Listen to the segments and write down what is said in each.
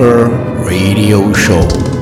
Radio Show.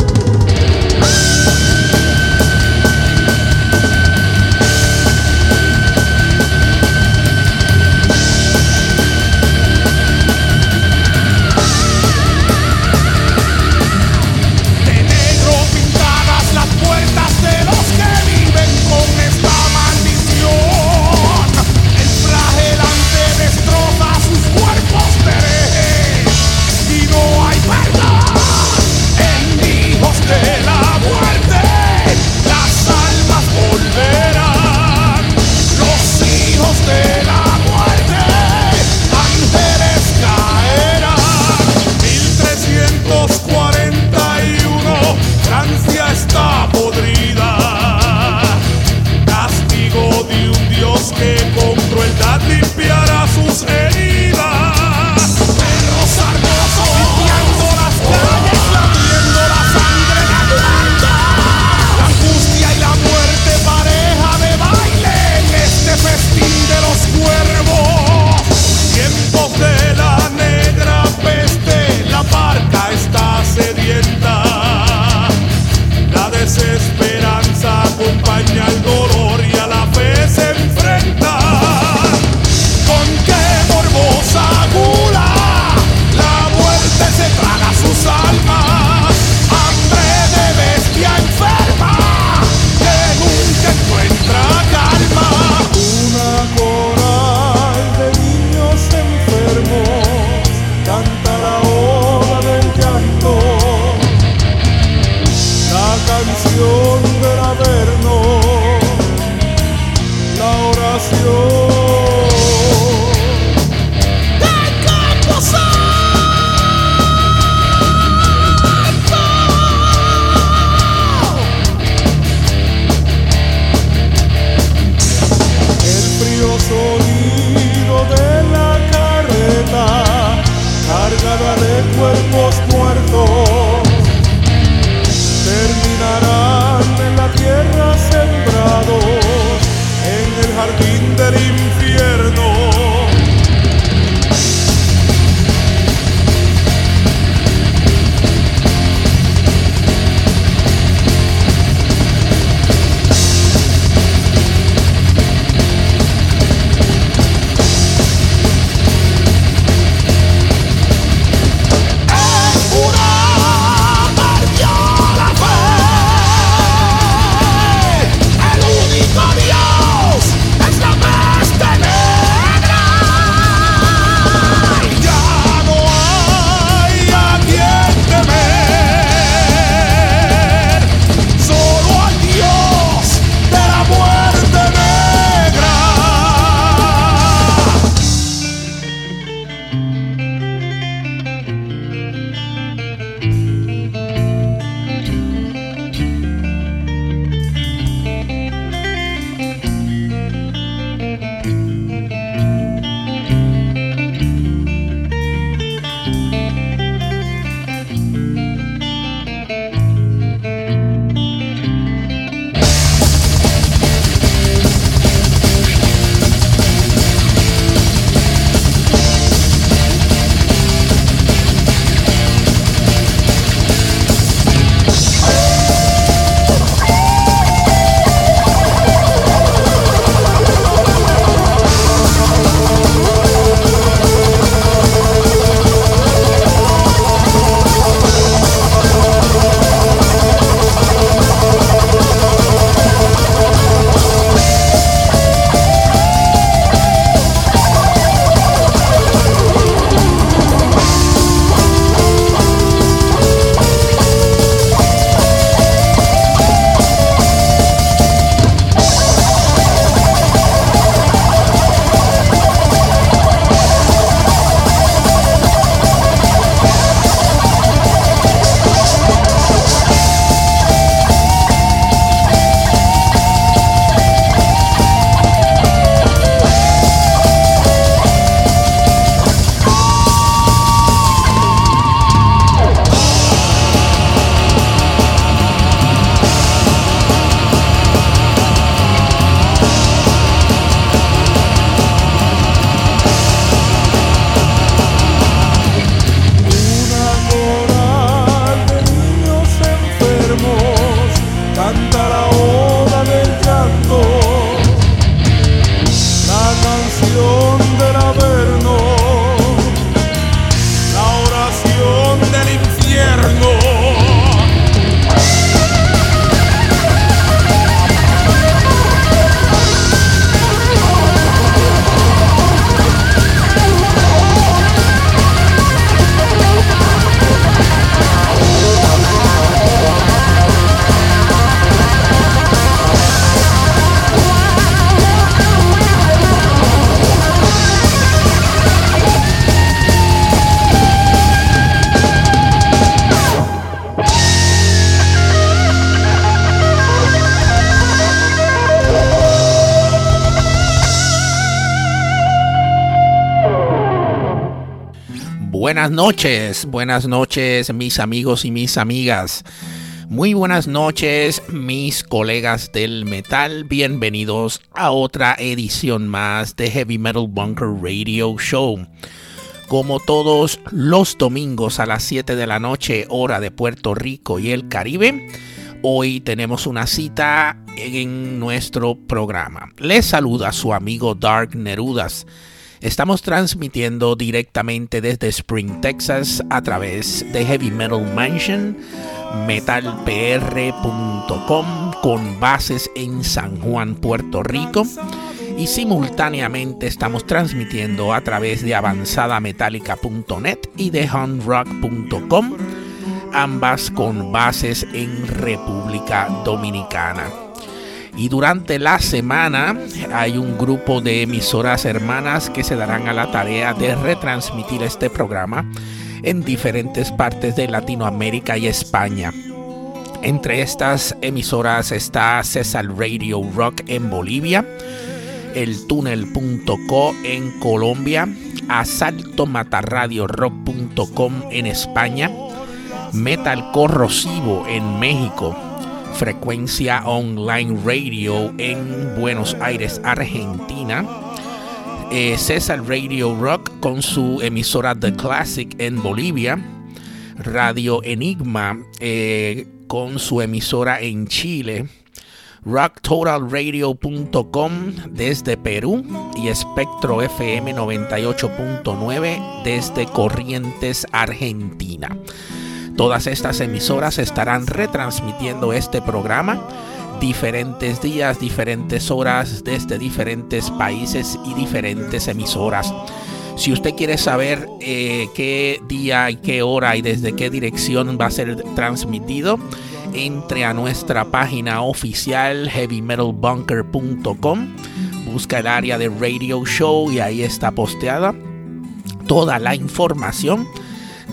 Buenas noches, buenas noches mis amigos y mis amigas. Muy buenas noches mis colegas del metal. Bienvenidos a otra edición más de Heavy Metal Bunker Radio Show. Como todos los domingos a las 7 de la noche hora de Puerto Rico y el Caribe, hoy tenemos una cita en nuestro programa. Les saluda su amigo Dark Nerudas Estamos transmitiendo directamente desde Spring, Texas, a través de Heavy Metal Mansion, metalpr.com, con bases en San Juan, Puerto Rico. Y simultáneamente estamos transmitiendo a través de avanzadametallica.net y de hunrock.com, ambas con bases en República Dominicana. Y durante la semana hay un grupo de emisoras hermanas que se darán a la tarea de retransmitir este programa en diferentes partes de Latinoamérica y España. Entre estas emisoras está César Radio Rock en Bolivia, el en Colombia, asalto rock.com en España, Metal Corrosivo en México, Frecuencia Online Radio en Buenos Aires, Argentina. Eh, César Radio Rock con su emisora The Classic en Bolivia. Radio Enigma eh, con su emisora en Chile. RockTotalRadio.com desde Perú y Espectro FM 98.9 desde Corrientes, Argentina. Todas estas emisoras estarán retransmitiendo este programa diferentes días, diferentes horas desde diferentes países y diferentes emisoras. Si usted quiere saber eh, qué día y qué hora y desde qué dirección va a ser transmitido, entre a nuestra página oficial heavymetalbunker.com, busca el área de radio show y ahí está posteada toda la información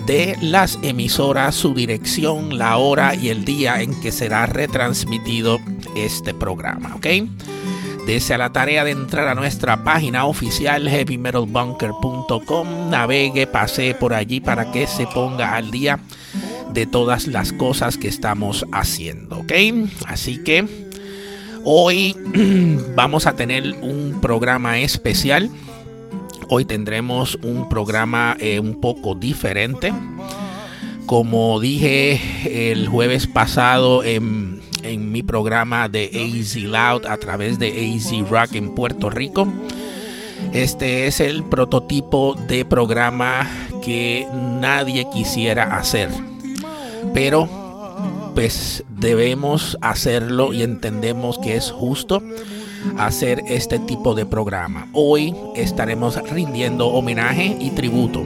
de las emisoras, su dirección, la hora y el día en que será retransmitido este programa, ¿ok? Desea la tarea de entrar a nuestra página oficial heavymetalbunker.com, navegue, pase por allí para que se ponga al día de todas las cosas que estamos haciendo, ¿ok? Así que hoy vamos a tener un programa especial Hoy tendremos un programa eh, un poco diferente. Como dije el jueves pasado en, en mi programa de AZ Loud a través de AZ Rock en Puerto Rico, este es el prototipo de programa que nadie quisiera hacer. Pero pues debemos hacerlo y entendemos que es justo hacer este tipo de programa. Hoy estaremos rindiendo homenaje y tributo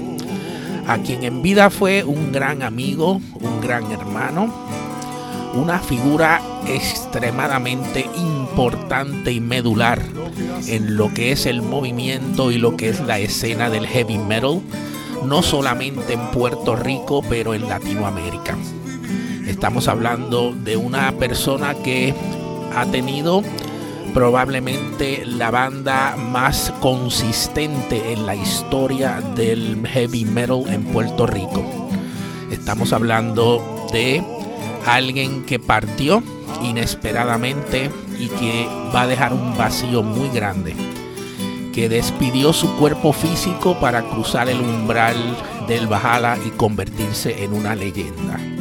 a quien en vida fue un gran amigo, un gran hermano, una figura extremadamente importante y medular en lo que es el movimiento y lo que es la escena del heavy metal, no solamente en Puerto Rico, pero en Latinoamérica. Estamos hablando de una persona que ha tenido probablemente la banda más consistente en la historia del heavy metal en Puerto Rico. Estamos hablando de alguien que partió inesperadamente y que va a dejar un vacío muy grande, que despidió su cuerpo físico para cruzar el umbral del Bajala y convertirse en una leyenda.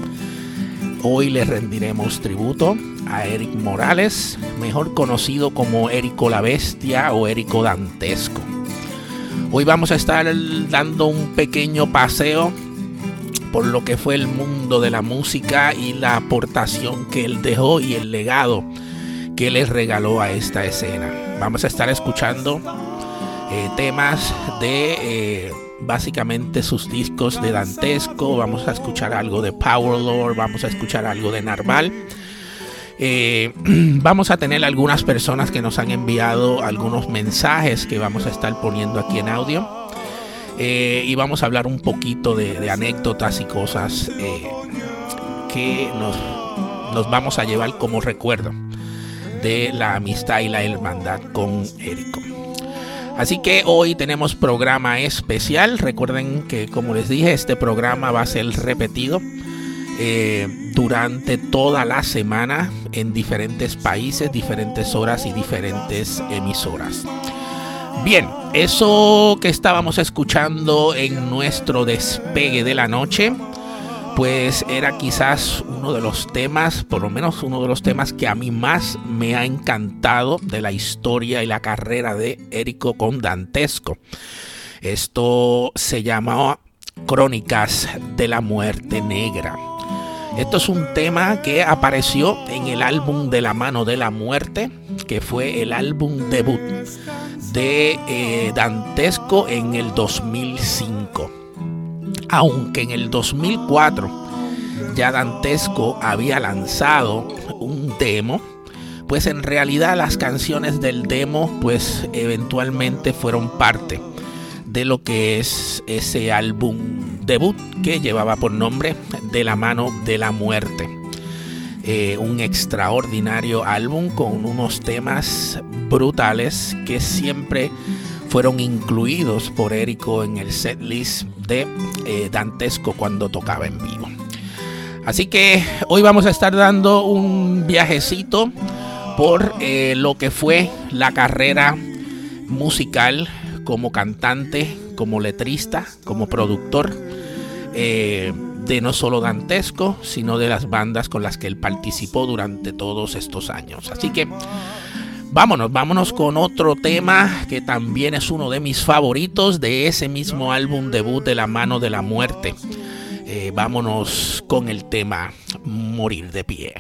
Hoy le rendiremos tributo a Eric Morales, mejor conocido como Érico la Bestia o Érico Dantesco. Hoy vamos a estar dando un pequeño paseo por lo que fue el mundo de la música y la aportación que él dejó y el legado que les regaló a esta escena. Vamos a estar escuchando eh, temas de eh, básicamente sus discos de Dantesco, vamos a escuchar algo de Power Lord, vamos a escuchar algo de Narval. Eh, vamos a tener algunas personas que nos han enviado algunos mensajes que vamos a estar poniendo aquí en audio. Eh, y vamos a hablar un poquito de, anécdotas y cosas eh, que nos, nos vamos a llevar como recuerdo de la amistad y la hermandad con Érico. Así que hoy tenemos programa especial. Recuerden que como les dije, este programa va a ser repetido eh, durante toda la semana en diferentes países, diferentes horas y diferentes emisoras. Bien, eso que estábamos escuchando en nuestro despegue de la noche, pues era quizás uno de los temas, por lo menos uno de los temas que a mí más me ha encantado de la historia y la carrera de Érico Condantesco. Esto se llamaba Crónicas de la Muerte Negra. Esto es un tema que apareció en el álbum De la mano de la muerte, que fue el álbum debut de eh, Dantesco en el 2005. Aunque en el 2004 ya Dantesco había lanzado un demo, pues en realidad las canciones del demo pues eventualmente fueron parte de lo que es ese álbum debut que llevaba por nombre De la mano de la muerte. Eh, un extraordinario álbum con unos temas brutales que siempre fueron incluidos por Érico en el setlist de eh, Dantesco cuando tocaba en vivo. Así que hoy vamos a estar dando un viajecito por eh, lo que fue la carrera musical como cantante, como letrista, como productor eh, de no solo Dantesco, sino de las bandas con las que él participó durante todos estos años. Así que vámonos, vámonos con otro tema que también es uno de mis favoritos de ese mismo álbum debut de La mano de la muerte. Eh, vámonos con el tema Morir de pie.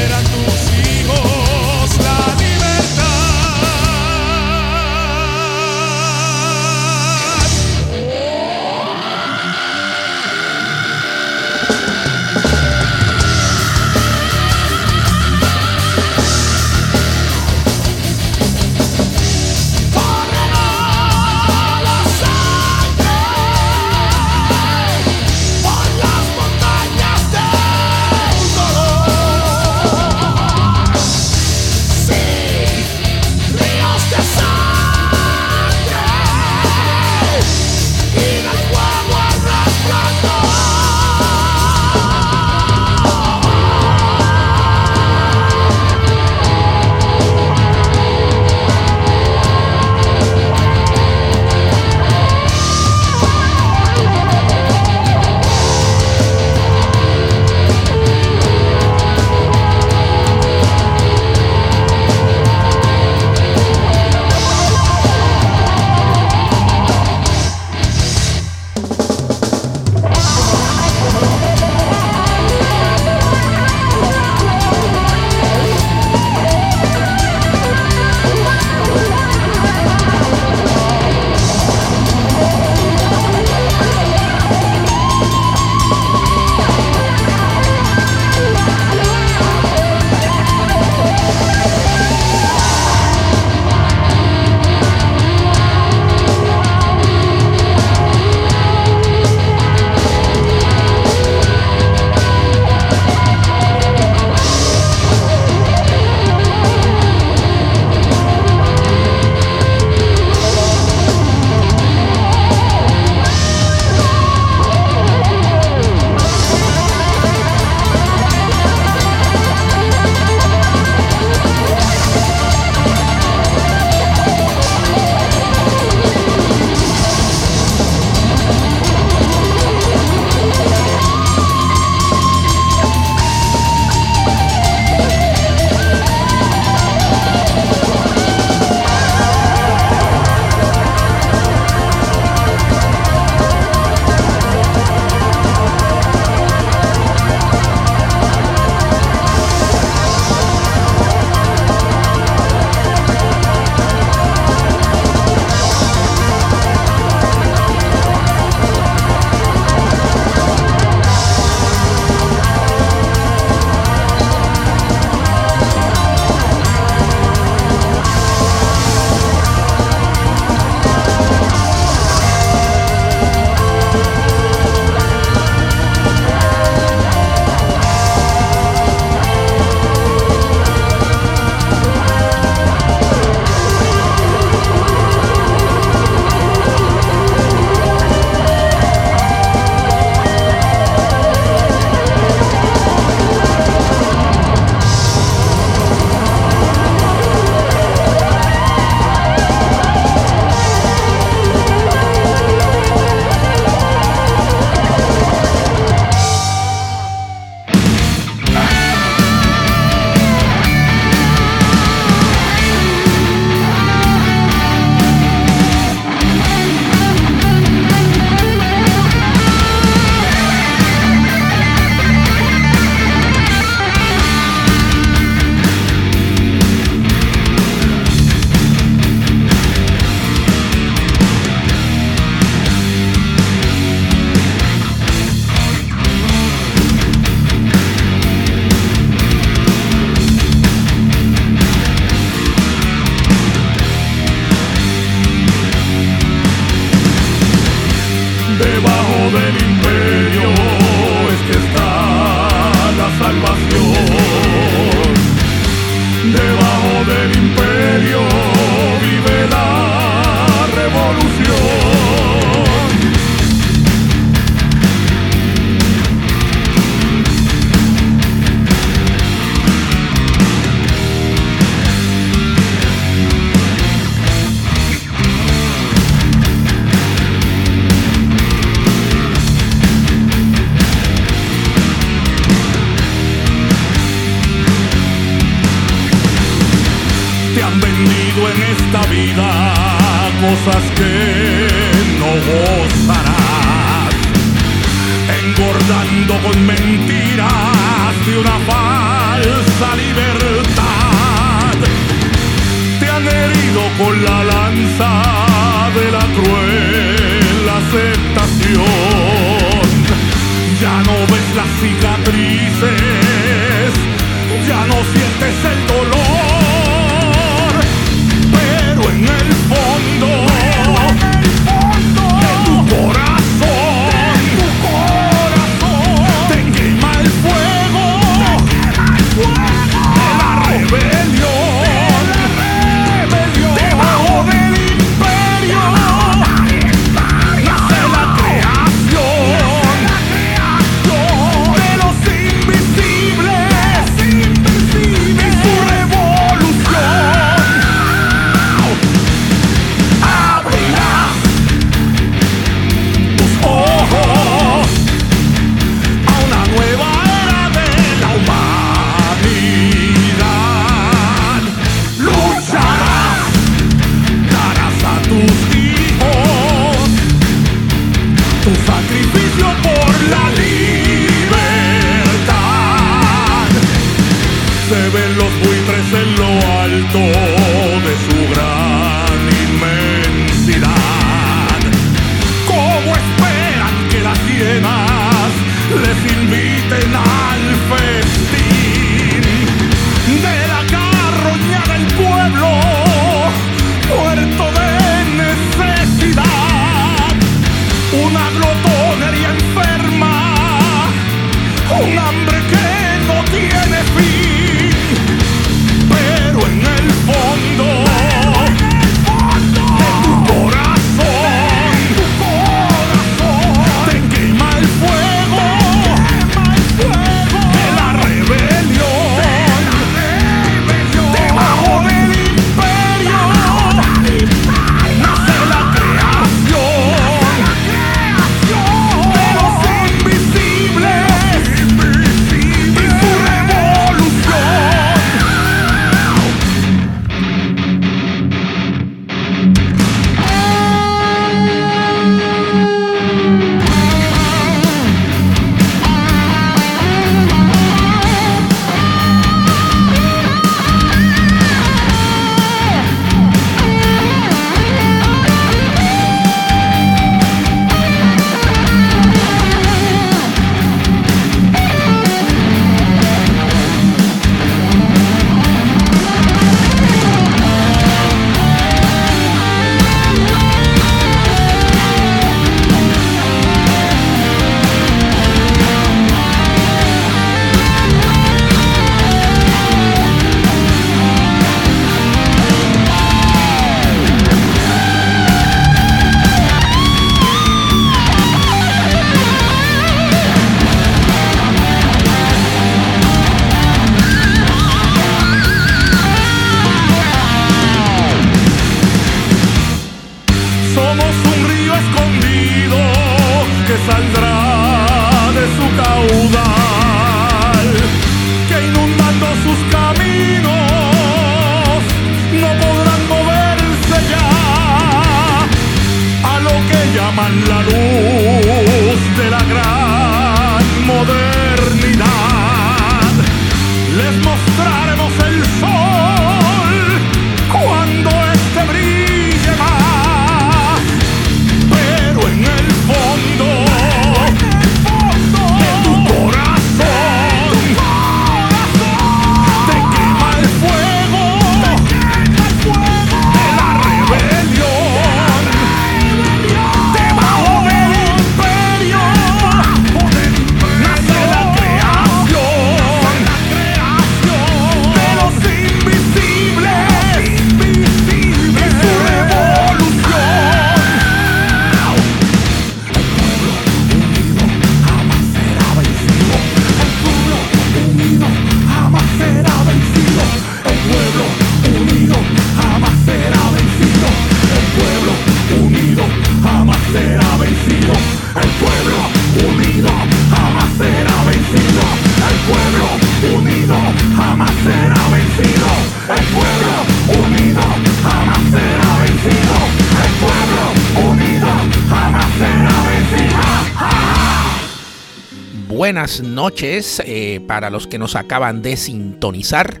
Noches eh, para los que nos acaban de sintonizar.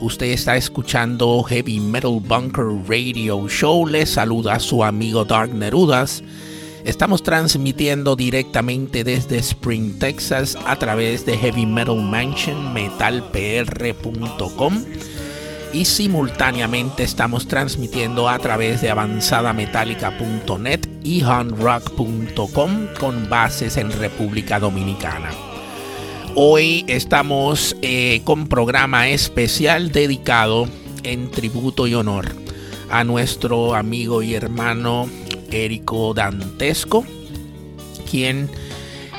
Usted está escuchando Heavy Metal Bunker Radio Show. Les saluda su amigo Dark Nerudas. Estamos transmitiendo directamente desde Spring, Texas a través de Heavy Metal Mansion metalpr.com y simultáneamente estamos transmitiendo a través de avanzadametallica.net y handrock.com con bases en República Dominicana. Hoy estamos eh, con programa especial dedicado en tributo y honor a nuestro amigo y hermano Érico Dantesco, quien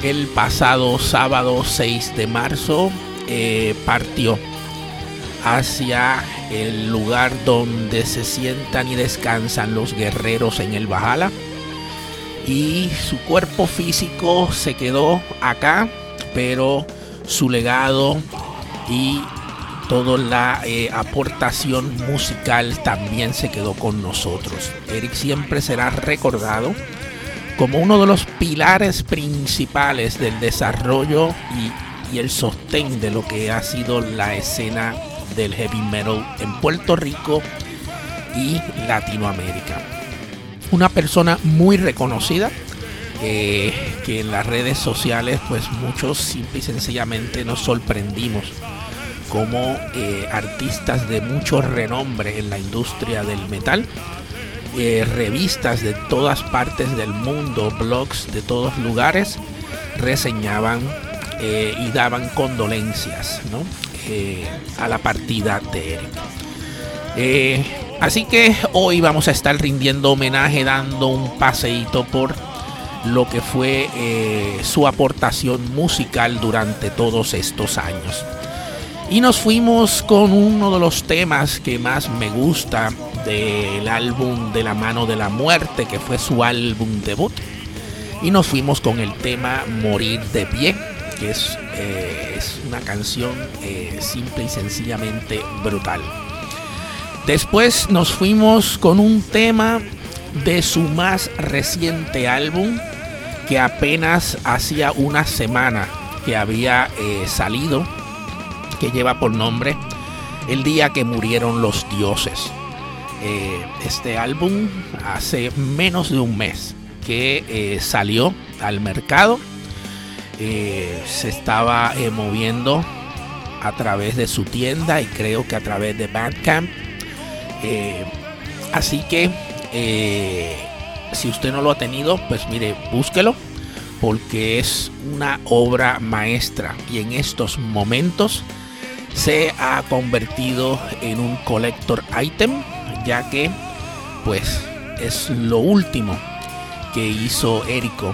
el pasado sábado 6 de marzo eh, partió hacia el lugar donde se sientan y descansan los guerreros en el Bajala. Y su cuerpo físico se quedó acá, pero su legado y toda la eh, aportación musical también se quedó con nosotros. Eric siempre será recordado como uno de los pilares principales del desarrollo y, y el sostén de lo que ha sido la escena del heavy metal en Puerto Rico y Latinoamérica. Una persona muy reconocida eh, que en las redes sociales pues muchos simple y sencillamente nos sorprendimos como eh, artistas de mucho renombre en la industria del metal, eh, revistas de todas partes del mundo, blogs de todos lugares, reseñaban y daban condolencias ¿no? A la partida de Eric. Así que hoy vamos a estar rindiendo homenaje, dando un paseíto por lo que fue eh, su aportación musical durante todos estos años. Y nos fuimos con uno de los temas que más me gusta del álbum De la mano de la muerte, que fue su álbum debut. Y nos fuimos con el tema Morir de pie que es, eh, es una canción eh, simple y sencillamente brutal. Después nos fuimos con un tema de su más reciente álbum que apenas hacía una semana que había eh, salido, que lleva por nombre El día que murieron los dioses. este álbum hace menos de un mes que salió al mercado eh, se estaba eh, moviendo a través de su tienda y creo que a través de Bandcamp. Eh, así que si usted no lo ha tenido, pues mire, búsquelo porque es una obra maestra y en estos momentos se ha convertido en un collector item ya que pues es lo último que hizo Érico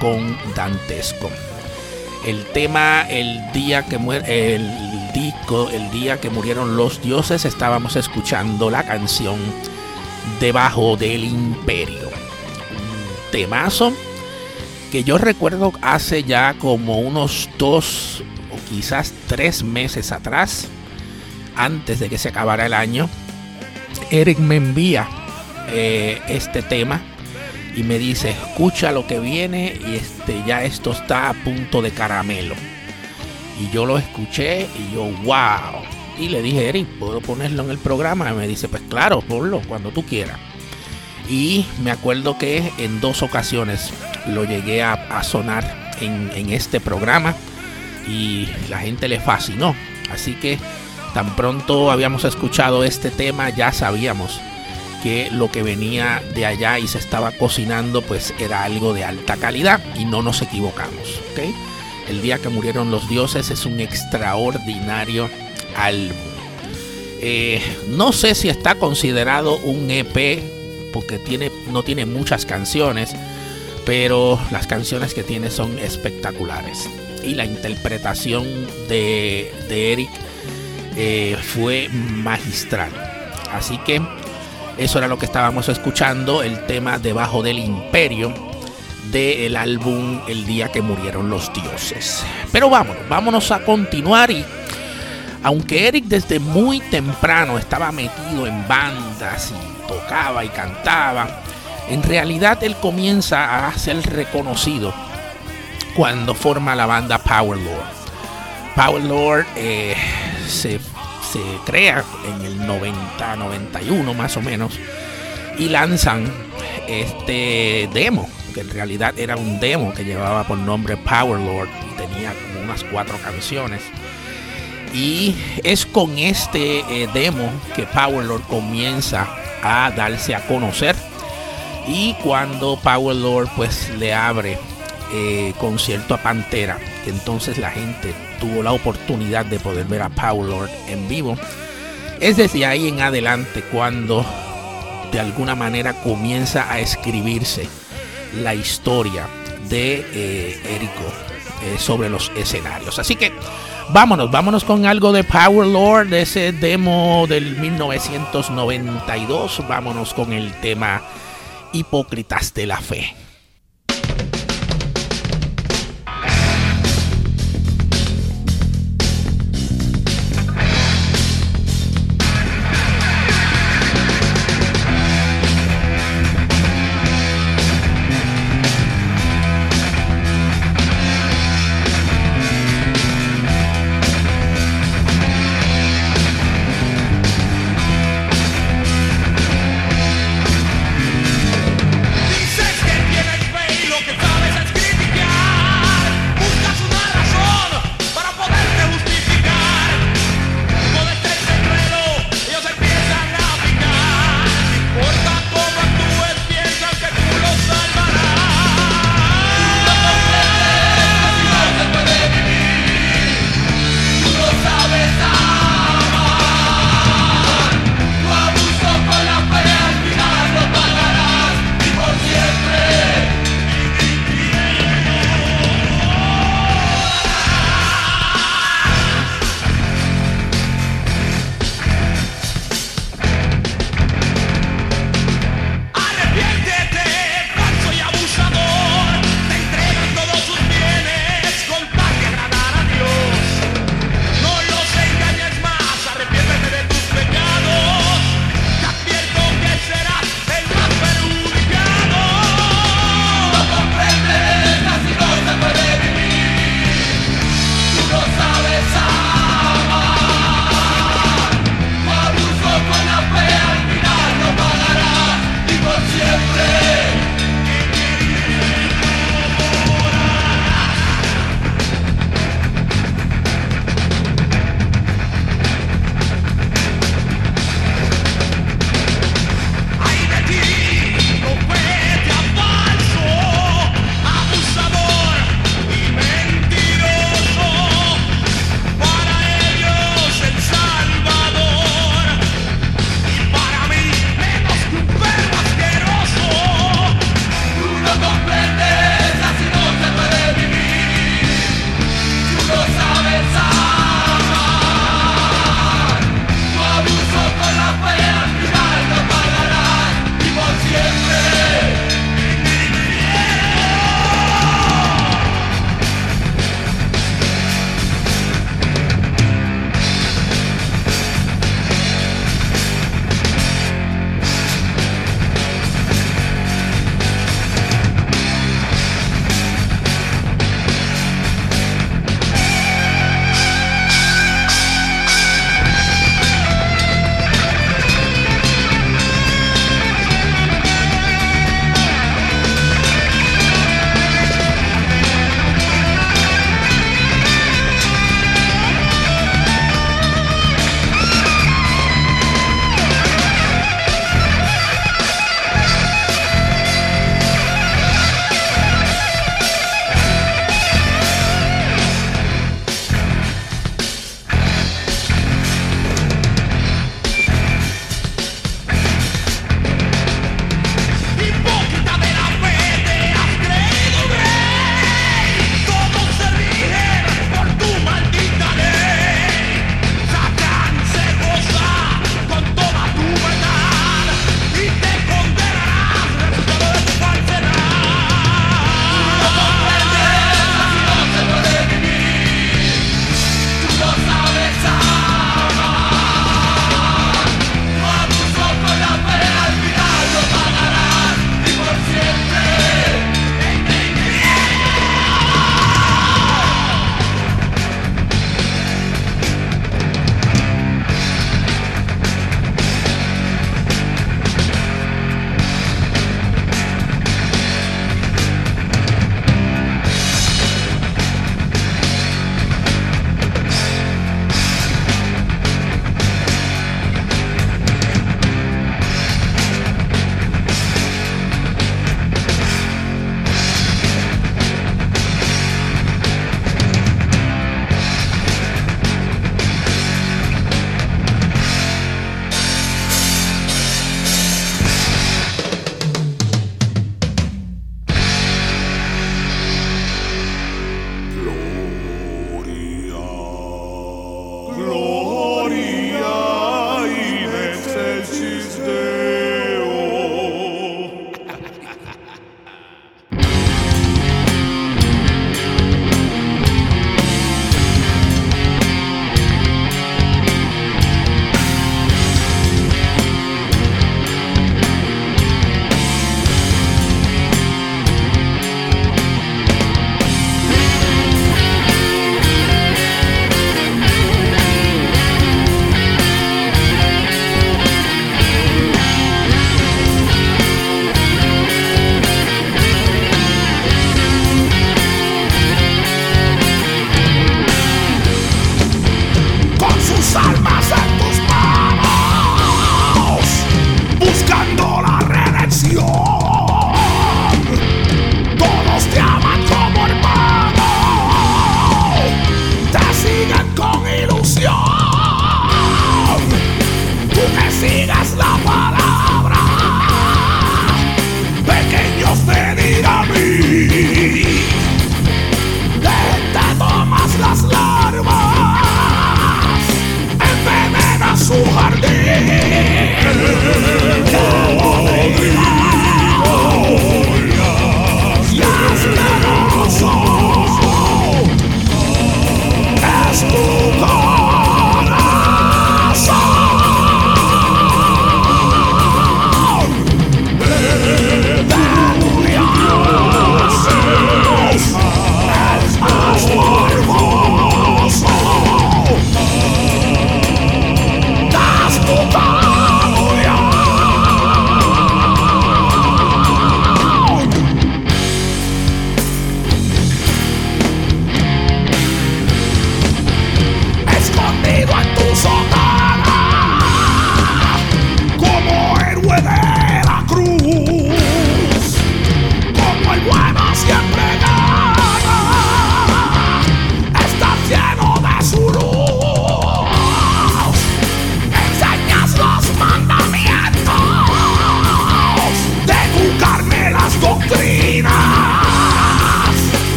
con Dantesco. El tema el día que muere el disco el día que murieron los dioses estábamos escuchando la canción debajo del imperio temazo que yo recuerdo hace ya como unos dos o quizás tres meses atrás antes de que se acabara el año Eric me envía eh, este tema y me dice, escucha lo que viene y este, ya esto está a punto de caramelo. Y yo lo escuché y yo, wow. Y le dije, Eric, ¿puedo ponerlo en el programa? Y me dice, pues claro, ponlo cuando tú quieras. Y me acuerdo que en dos ocasiones lo llegué a, sonar en, este programa y la gente le fascinó. Así que tan pronto habíamos escuchado este tema, ya sabíamos que lo que venía de allá y se estaba cocinando pues era algo de alta calidad y no nos equivocamos. El día que murieron los dioses es un extraordinario álbum. Eh, no sé si está considerado un EP porque tiene, no tiene muchas canciones, pero las canciones que tiene son espectaculares. Y la interpretación de, Eric eh, fue magistral. Así que eso era lo que estábamos escuchando, el tema Debajo del Imperio del álbum El día que murieron los dioses. Pero vámonos, vámonos a continuar y aunque Eric desde muy temprano estaba metido en bandas y tocaba y cantaba, en realidad él comienza a ser reconocido cuando forma la banda Power Lord. Power eh, se, se crea en el 90-91 más o menos y lanzan este demo, que en realidad era un demo que llevaba por nombre Power Lord y tenía como unas cuatro canciones. Y es con este eh, demo que Power Lord comienza a darse a conocer. Y cuando Power Lord pues le abre eh, concierto a Pantera, que entonces la gente tuvo la oportunidad de poder ver a Power Lord en vivo. Es desde ahí en adelante cuando de alguna manera comienza a escribirse la historia de eh, Érico eh, sobre los escenarios. Así que vámonos, vámonos con algo de Power Lord, ese demo del 1992. Vámonos con el tema Hipócritas de la Fe.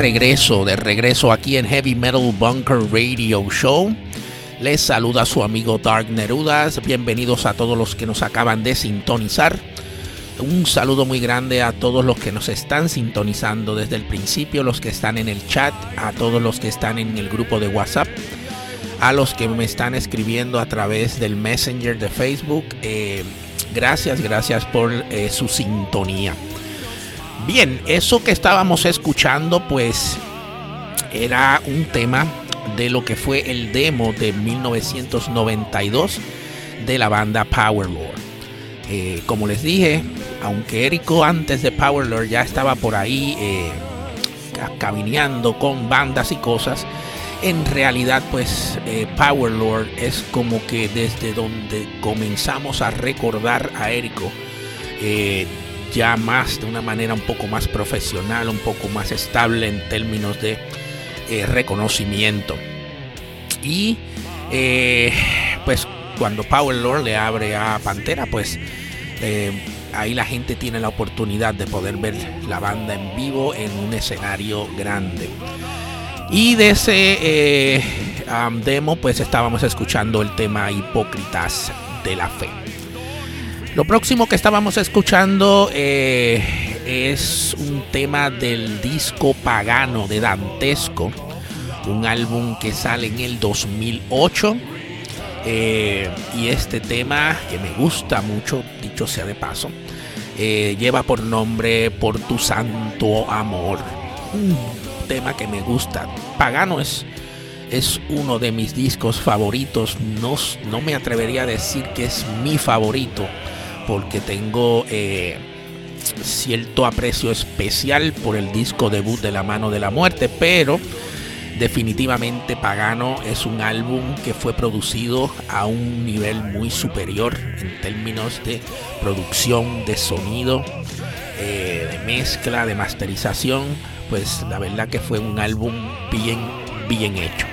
Regreso, de regreso aquí en Heavy Metal Bunker Radio Show. Les saluda su amigo Dark Nerudas. Bienvenidos a todos los que nos acaban de sintonizar. Un saludo muy grande a todos los que nos están sintonizando desde el principio, los que están en el chat, a todos los que están en el grupo de WhatsApp, a los que me están escribiendo a través del Messenger de Facebook. Eh, gracias, gracias por eh, su sintonía. Bien, eso que estábamos escuchando pues era un tema de lo que fue el demo de 1992 de la banda Power Lord. Eh, como les dije, aunque Érico antes de Power Lord ya estaba por ahí eh, caminando con bandas y cosas, en realidad pues eh, Power Lord es como que desde donde comenzamos a recordar a Érico eh, ya más de una manera un poco más profesional, un poco más estable en términos de reconocimiento. Y pues cuando Power Lord le abre a Pantera pues ahí la gente tiene la oportunidad de poder ver la banda en vivo en un escenario grande. Y de ese eh, demo pues estábamos escuchando el tema Hipócritas de la Fe. Lo próximo que estábamos escuchando eh, es un tema del disco pagano de Dantesco, un álbum que sale en el 2008 eh, y este tema que me gusta mucho, dicho sea de paso, eh, lleva por nombre Por tu santo amor. Un tema que me gusta. Pagano es, es uno de mis discos favoritos. No, no me atrevería a decir que es mi favorito, porque tengo eh, cierto aprecio especial por el disco debut de La mano de la muerte, pero Definitivamente Pagano es un álbum que fue producido a un nivel muy superior en términos de producción, de sonido, eh, de mezcla, de masterización. Pues la verdad que fue un álbum bien, bien hecho.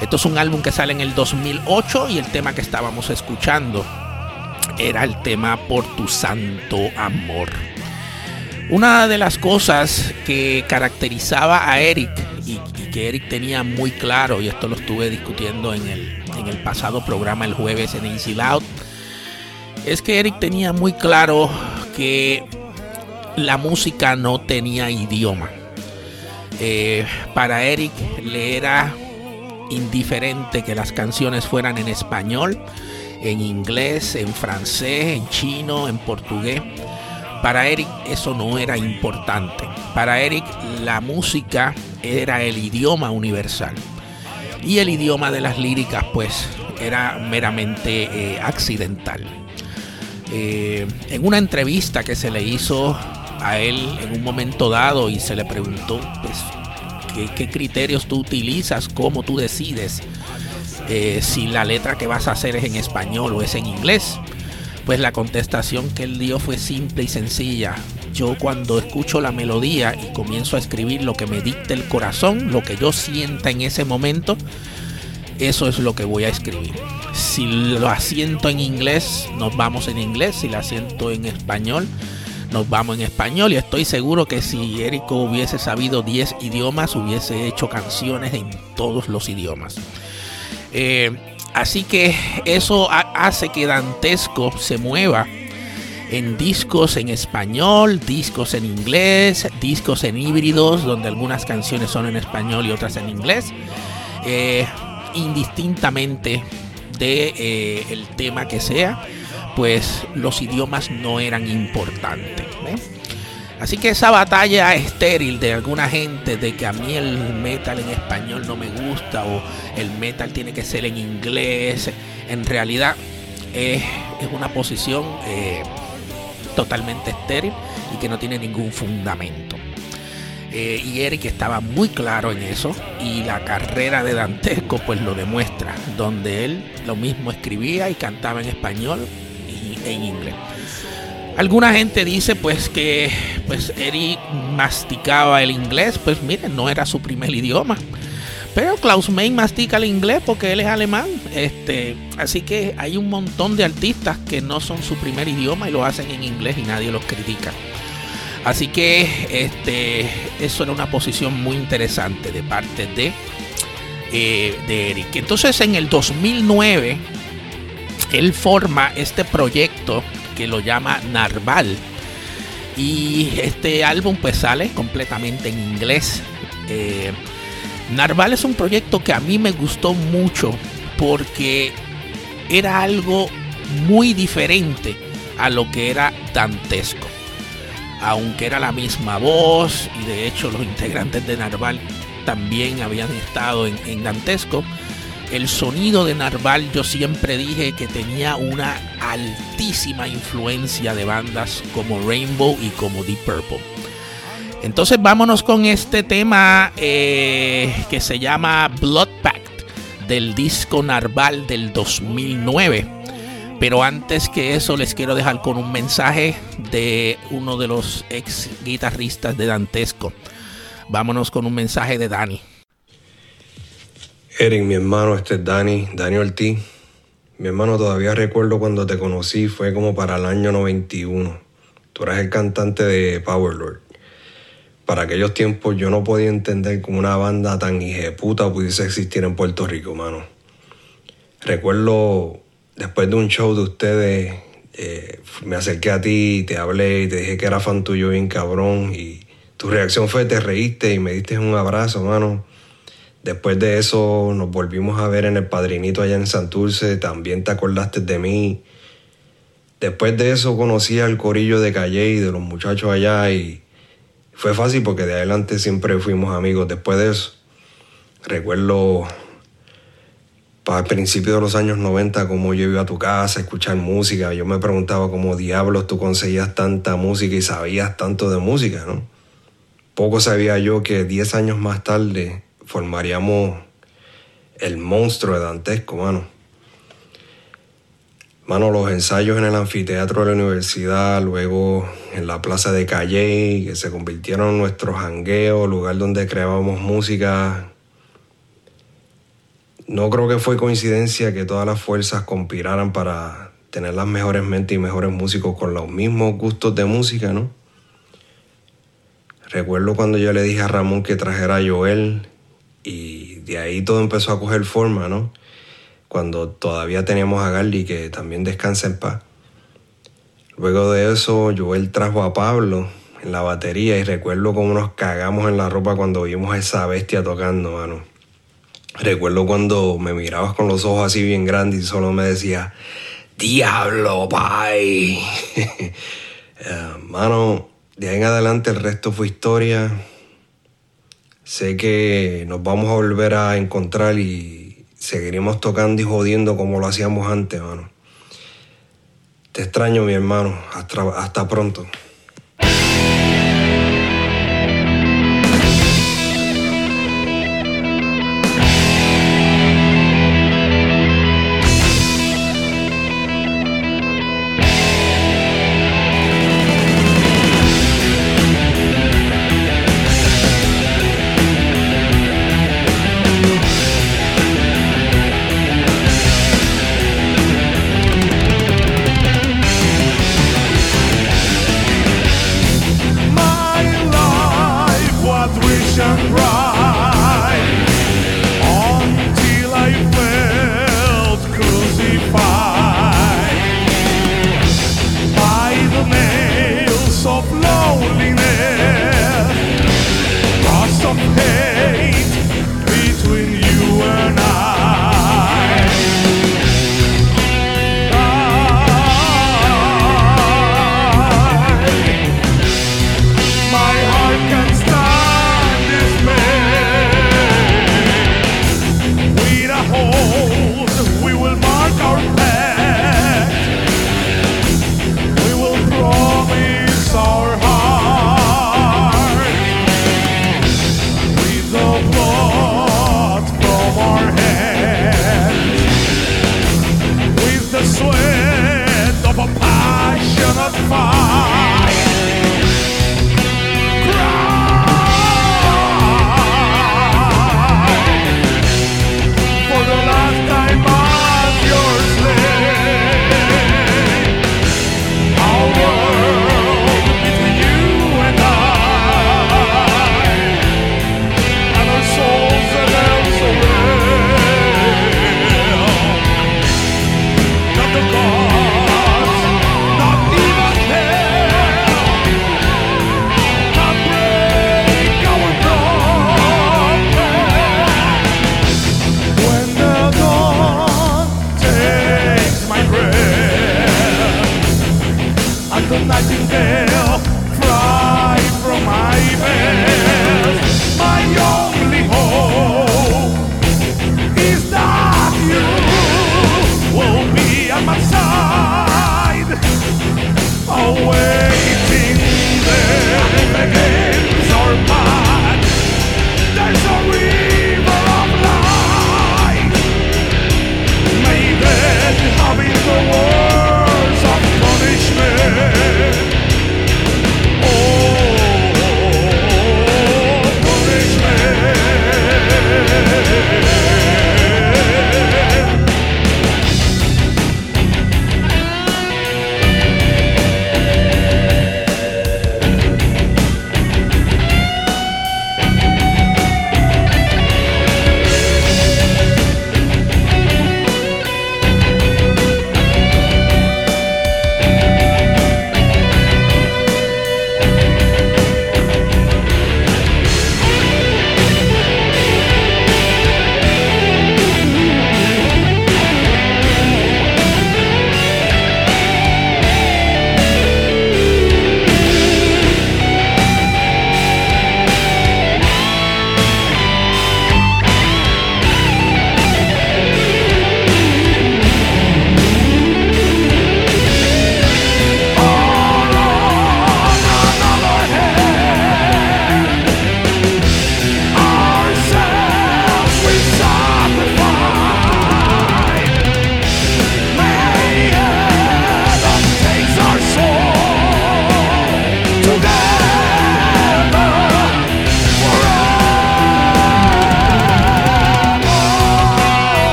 Esto es un álbum que sale en el 2008 y el tema que estábamos escuchando era el tema Por tu santo amor. Una de las cosas que caracterizaba a Eric y, que Eric tenía muy claro, y esto lo estuve discutiendo en el, en el pasado programa el jueves en Easy Loud, es que Eric tenía muy claro que la música no tenía idioma. Eh, para Eric le era indiferente que las canciones fueran en español, en inglés, en francés, en chino, en portugués. Para Eric eso no era importante. Para Eric la música era el idioma universal. Y el idioma de las líricas pues era meramente eh, accidental. Eh, en una entrevista que se le hizo a él en un momento dado y se le preguntó pues, ¿qué, criterios tú utilizas, cómo tú decides eh, si la letra que vas a hacer es en español o es en inglés. Pues la contestación que él dio fue simple y sencilla. Yo cuando escucho la melodía y comienzo a escribir lo que me dicta el corazón, lo que yo sienta en ese momento, eso es lo que voy a escribir. Si lo asiento en inglés, nos vamos en inglés. Si lo asiento en español, nos vamos en español. Y estoy seguro que si Érico hubiese sabido 10 idiomas, hubiese hecho canciones en todos los idiomas. Eh, Así que eso hace que Dantesco se mueva en discos en español, discos en inglés, discos en híbridos, donde algunas canciones son en español y otras en inglés, eh, indistintamente de eh, el tema que sea, pues los idiomas no eran importantes. Así que esa batalla estéril de alguna gente de que a mí el metal en español no me gusta o el metal tiene que ser en inglés, en realidad es, una posición eh, totalmente estéril y que no tiene ningún fundamento. Eh, y Eric estaba muy claro en eso y la carrera de Dantesco pues lo demuestra, donde él lo mismo escribía y cantaba en español y en inglés. Alguna gente dice pues que pues Eric masticaba el inglés, pues miren, no era su primer idioma. Pero Klaus May mastica el inglés porque él es alemán. Este, así que hay un montón de artistas que no son su primer idioma y lo hacen en inglés y nadie los critica. Así que este, eso era una posición muy interesante de parte de, eh, de Eric. Entonces en el 2009 él forma este proyecto que lo llama Narval. Y este álbum pues sale completamente en inglés. Eh, Narval es un proyecto que a mí me gustó mucho porque era algo muy diferente a lo que era dantesco. Aunque era la misma voz y de hecho los integrantes de Narval también habían estado en, en dantesco el sonido de Narval yo siempre dije que tenía una altísima influencia de bandas como Rainbow y como Deep Purple. Entonces vámonos con este tema eh, que se llama Blood Pact del disco Narval del 2009. Pero antes que eso les quiero dejar con un mensaje de uno de los ex guitarristas de Dantesco. Vámonos con un mensaje de Dani. Eric, mi hermano, este es Dani, Dani Ortiz. Mi hermano, todavía recuerdo cuando te conocí, fue como para el año 91. Tú eras el cantante de Power Lord. Para aquellos tiempos yo no podía entender cómo una banda tan puta pudiese existir en Puerto Rico, mano. Recuerdo, después de un show de ustedes, eh, me acerqué a ti, te hablé y te dije que era fan tuyo bien cabrón. Y tu reacción fue, te reíste y me diste un abrazo, mano. Después de eso nos volvimos a ver en el Padrinito allá en Santurce, también te acordaste de mí. Después de eso conocí al corillo de Calle y de los muchachos allá y fue fácil porque de adelante siempre fuimos amigos. Después de eso, recuerdo para el principio de los años 90 como yo iba a tu casa a escuchar música. Yo me preguntaba cómo diablos tú conseguías tanta música y sabías tanto de música, ¿no? Poco sabía yo que 10 años más tarde formaríamos el monstruo de Dantesco, mano. Mano, los ensayos en el anfiteatro de la universidad, luego en la plaza de Calle, que se convirtieron en nuestro jangueo, lugar donde creábamos música. No creo que fue coincidencia que todas las fuerzas conspiraran para tener las mejores mentes y mejores músicos con los mismos gustos de música, ¿no? Recuerdo cuando yo le dije a Ramón que trajera a Joel y de ahí todo empezó a coger forma, ¿no? Cuando todavía teníamos a Garly, que también descansa en paz. Luego de eso, Joel trajo a Pablo en la batería y recuerdo cómo nos cagamos en la ropa cuando vimos a esa bestia tocando, mano. Recuerdo cuando me mirabas con los ojos así bien grandes y solo me decía, diablo, bye. Eh, mano, de ahí en adelante el resto fue historia Sé que nos vamos a volver a encontrar y seguiremos tocando y jodiendo como lo hacíamos antes, hermano. Te extraño, mi hermano. Hasta, hasta pronto. hell, cry from my bed.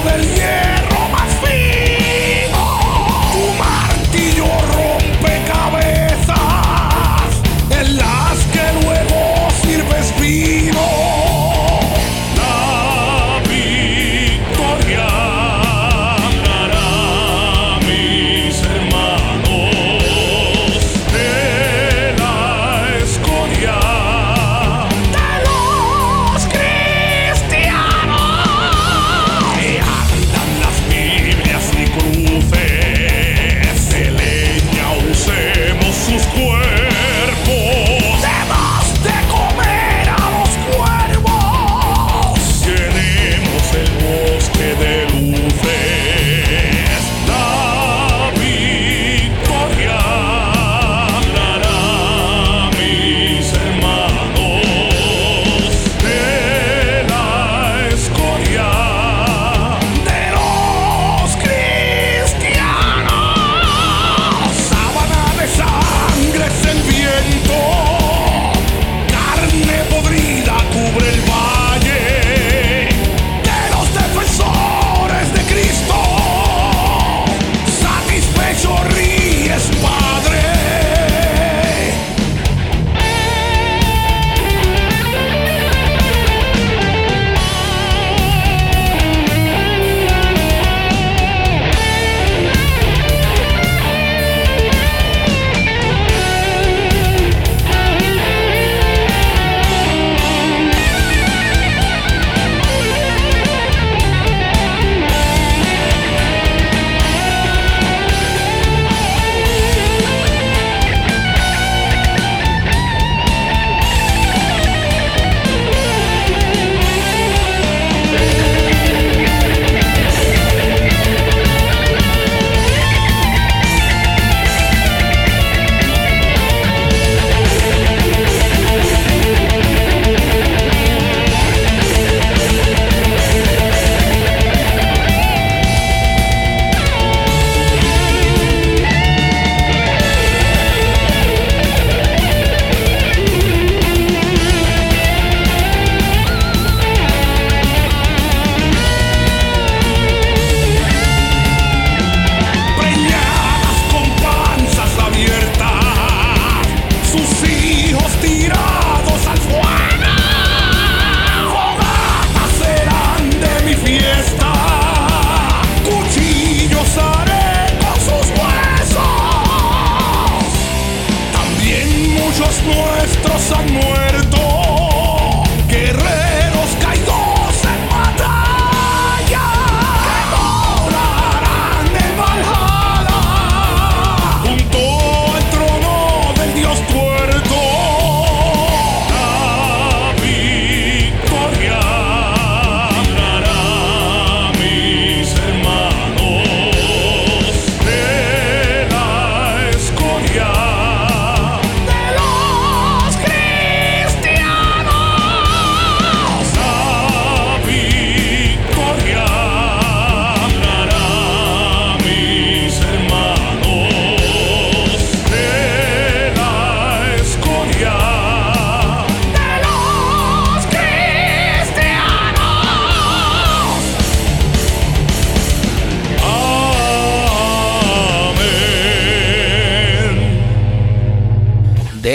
over.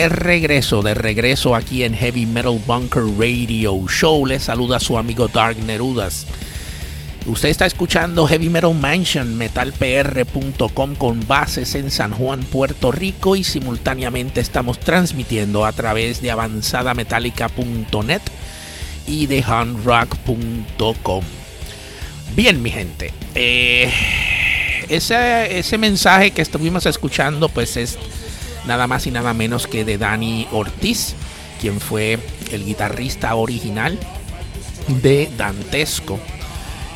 Regreso, de regreso aquí en Heavy Metal Bunker Radio Show. Les saluda su amigo Dark Nerudas. Usted está escuchando Heavy Metal Mansion, metalpr.com con bases en San Juan, Puerto Rico y simultáneamente estamos transmitiendo a través de avanzadametallica.net y de handrock.com. Bien, mi gente, eh, ese, ese mensaje que estuvimos escuchando pues es nada más y nada menos que de Dani Ortiz, quien fue el guitarrista original de Dantesco.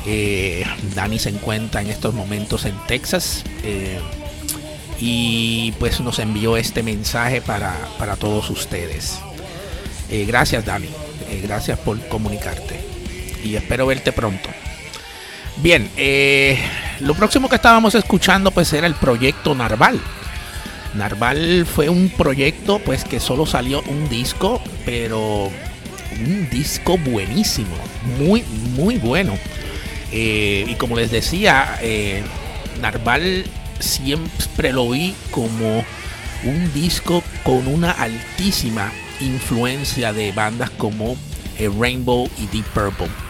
Eh, Dani se encuentra en estos momentos en Texas eh, y pues nos envió este mensaje para, todos ustedes. Eh, gracias Dani, gracias por comunicarte y espero verte pronto. Bien, lo próximo que estábamos escuchando pues era el proyecto Narval. Narval fue un proyecto pues que solo salió un disco, pero un disco buenísimo, muy muy bueno. Eh, y como les decía, eh, Narval siempre lo vi como un disco con una altísima influencia de bandas como eh, Rainbow y Deep Purple.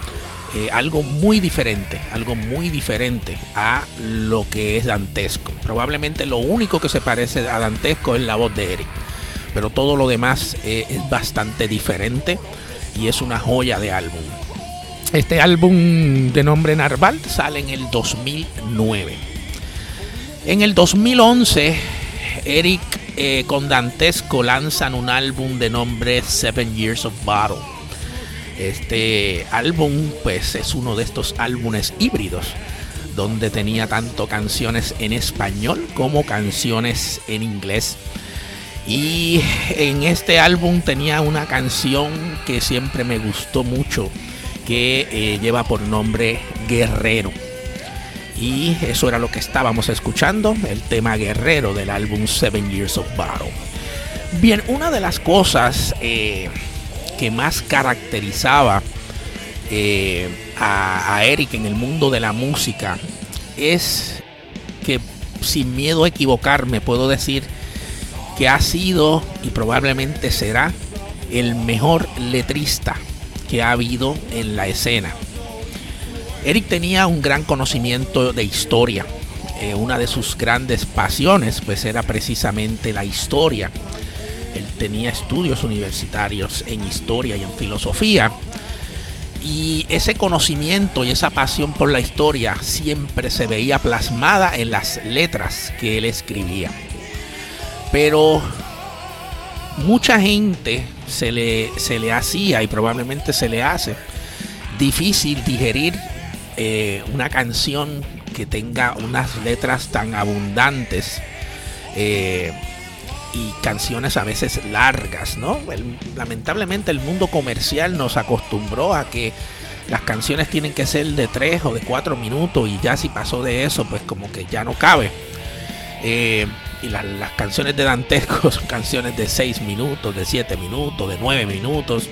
Algo muy diferente, algo muy diferente a lo que es Dantesco. Probablemente lo único que se parece a Dantesco es la voz de Eric, pero todo lo demás es bastante diferente y es una joya de álbum. Este álbum de nombre Narval sale en el 2009. En el 2011, Eric eh, con Dantesco lanzan un álbum de nombre Seven Years of Battle. Este álbum, pues, es uno de estos álbumes híbridos, donde tenía tanto canciones en español como canciones en inglés. Y en este álbum tenía una canción que siempre me gustó mucho que eh, lleva por nombre Guerrero. Y eso era lo que estábamos escuchando, el tema Guerrero del álbum Seven Years of Battle. Bien, una de las cosas eh, que más caracterizaba eh, a, Eric en el mundo de la música es que sin miedo a equivocarme puedo decir que ha sido y probablemente será el mejor letrista que ha habido en la escena. Eric tenía un gran conocimiento de historia. Eh, una de sus grandes pasiones pues era precisamente la historia. Él tenía estudios universitarios en historia y en filosofía. Y ese conocimiento y esa pasión por la historia siempre se veía plasmada en las letras que él escribía. Pero mucha gente se le, se le hacía y probablemente se le hace difícil digerir eh, una canción que tenga unas letras tan abundantes eh, y canciones a veces largas, ¿no? lamentablemente el mundo comercial nos acostumbró a que las canciones tienen que ser de tres o de cuatro minutos y ya si pasó de eso, pues como que ya no cabe. Eh, y las canciones de Dantesco son canciones de 6 minutos, de 7 minutos, de 9 minutos.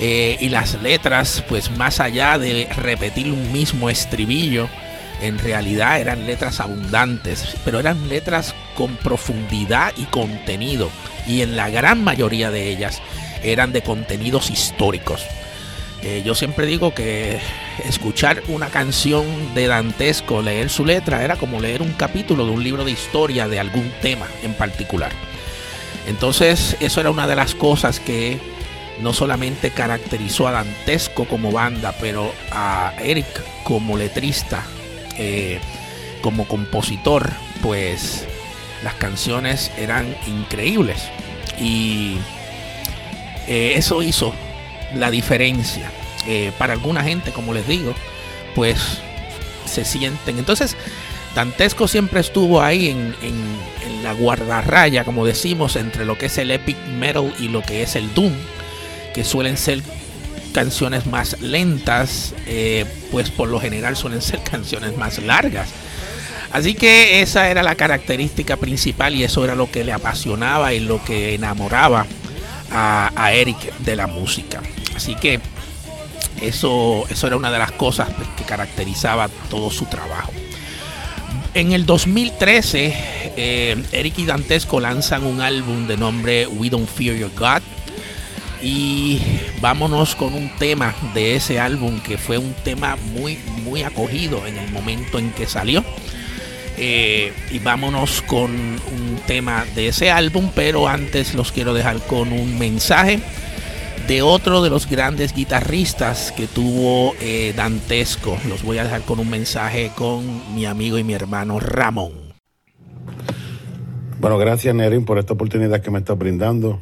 Eh, y las letras, pues más allá de repetir un mismo estribillo, en realidad eran letras abundantes, pero eran letras con profundidad y contenido. Y en la gran mayoría de ellas eran de contenidos históricos. Eh, yo siempre digo que escuchar una canción de Dantesco, leer su letra, era como leer un capítulo de un libro de historia de algún tema en particular. Entonces, eso era una de las cosas que no solamente caracterizó a Dantesco como banda, pero a Eric como letrista, eh, como compositor, pues las canciones eran increíbles. Y eh, eso hizo la diferencia. Eh, para alguna gente, como les digo, pues se sienten. Entonces, Dantesco siempre estuvo ahí en, la guardarraya, como decimos, entre lo que es el epic metal y lo que es el doom, que suelen ser canciones más lentas, eh, pues por lo general suelen ser canciones más largas. Así que esa era la característica principal y eso era lo que le apasionaba y lo que enamoraba a Eric de la música. Así que eso, eso era una de las cosas pues, que caracterizaba todo su trabajo. En el 2013, eh, Eric y Dantesco lanzan un álbum de nombre We Don't Fear Your God. Y vámonos con un tema de ese álbum que fue un tema muy, muy acogido en el momento en que salió. Eh, y vámonos con un tema de ese álbum, pero antes los quiero dejar con un mensaje de otro de los grandes guitarristas que tuvo eh, Dantesco. Los voy a dejar con un mensaje con mi amigo y mi hermano Ramón. Bueno, gracias Nerin por esta oportunidad que me estás brindando.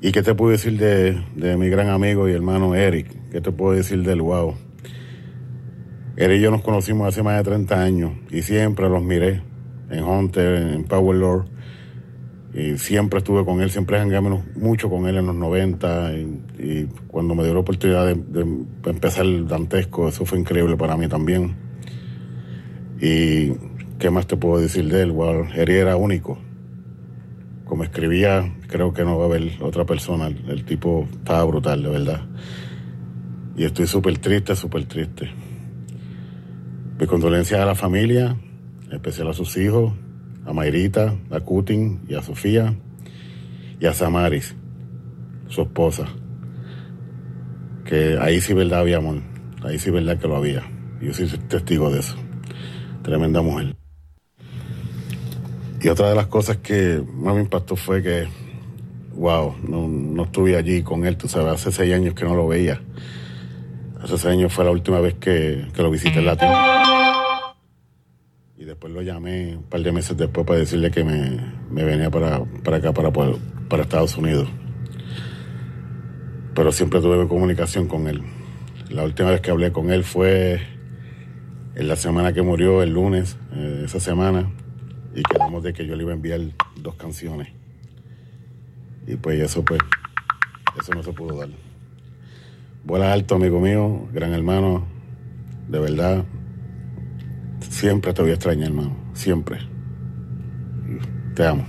¿Y qué te puedo decir de, mi gran amigo y hermano Eric? ¿Qué te puedo decir del wow? Eric y yo nos conocimos hace más de 30 años y siempre los miré en Hunter, en Power Lord y siempre estuve con él, siempre jangueamos mucho con él en los 90 y, cuando me dio la oportunidad de, empezar el dantesco, eso fue increíble para mí también. Y qué más te puedo decir de él, well, era único. Como escribía, creo que no va a haber otra persona, el, tipo estaba brutal, de verdad. Y estoy súper triste, súper triste. Mi condolencia a la familia, en especial a sus hijos, a Mayrita, a Kutin y a Sofía y a Samaris, su esposa. Que ahí sí verdad había amor, ahí sí verdad que lo había. Yo soy testigo de eso. Tremenda mujer. Y otra de las cosas que más me impactó fue que, wow, no, no estuve allí con él, tú sabes, hace seis años que no lo veía. Hace seis años fue la última vez que, que lo visité en Latino. Y después lo llamé un par de meses después para decirle que me, me venía para, para acá, para, para Estados Unidos. Pero siempre tuve comunicación con él. La última vez que hablé con él fue en la semana que murió, el lunes, eh, esa semana, y quedamos de que yo le iba a enviar dos canciones. Y pues eso, pues, eso no se pudo dar. Vuela alto, amigo mío, gran hermano, de verdad, siempre te voy a extrañar, hermano, siempre. Te amo.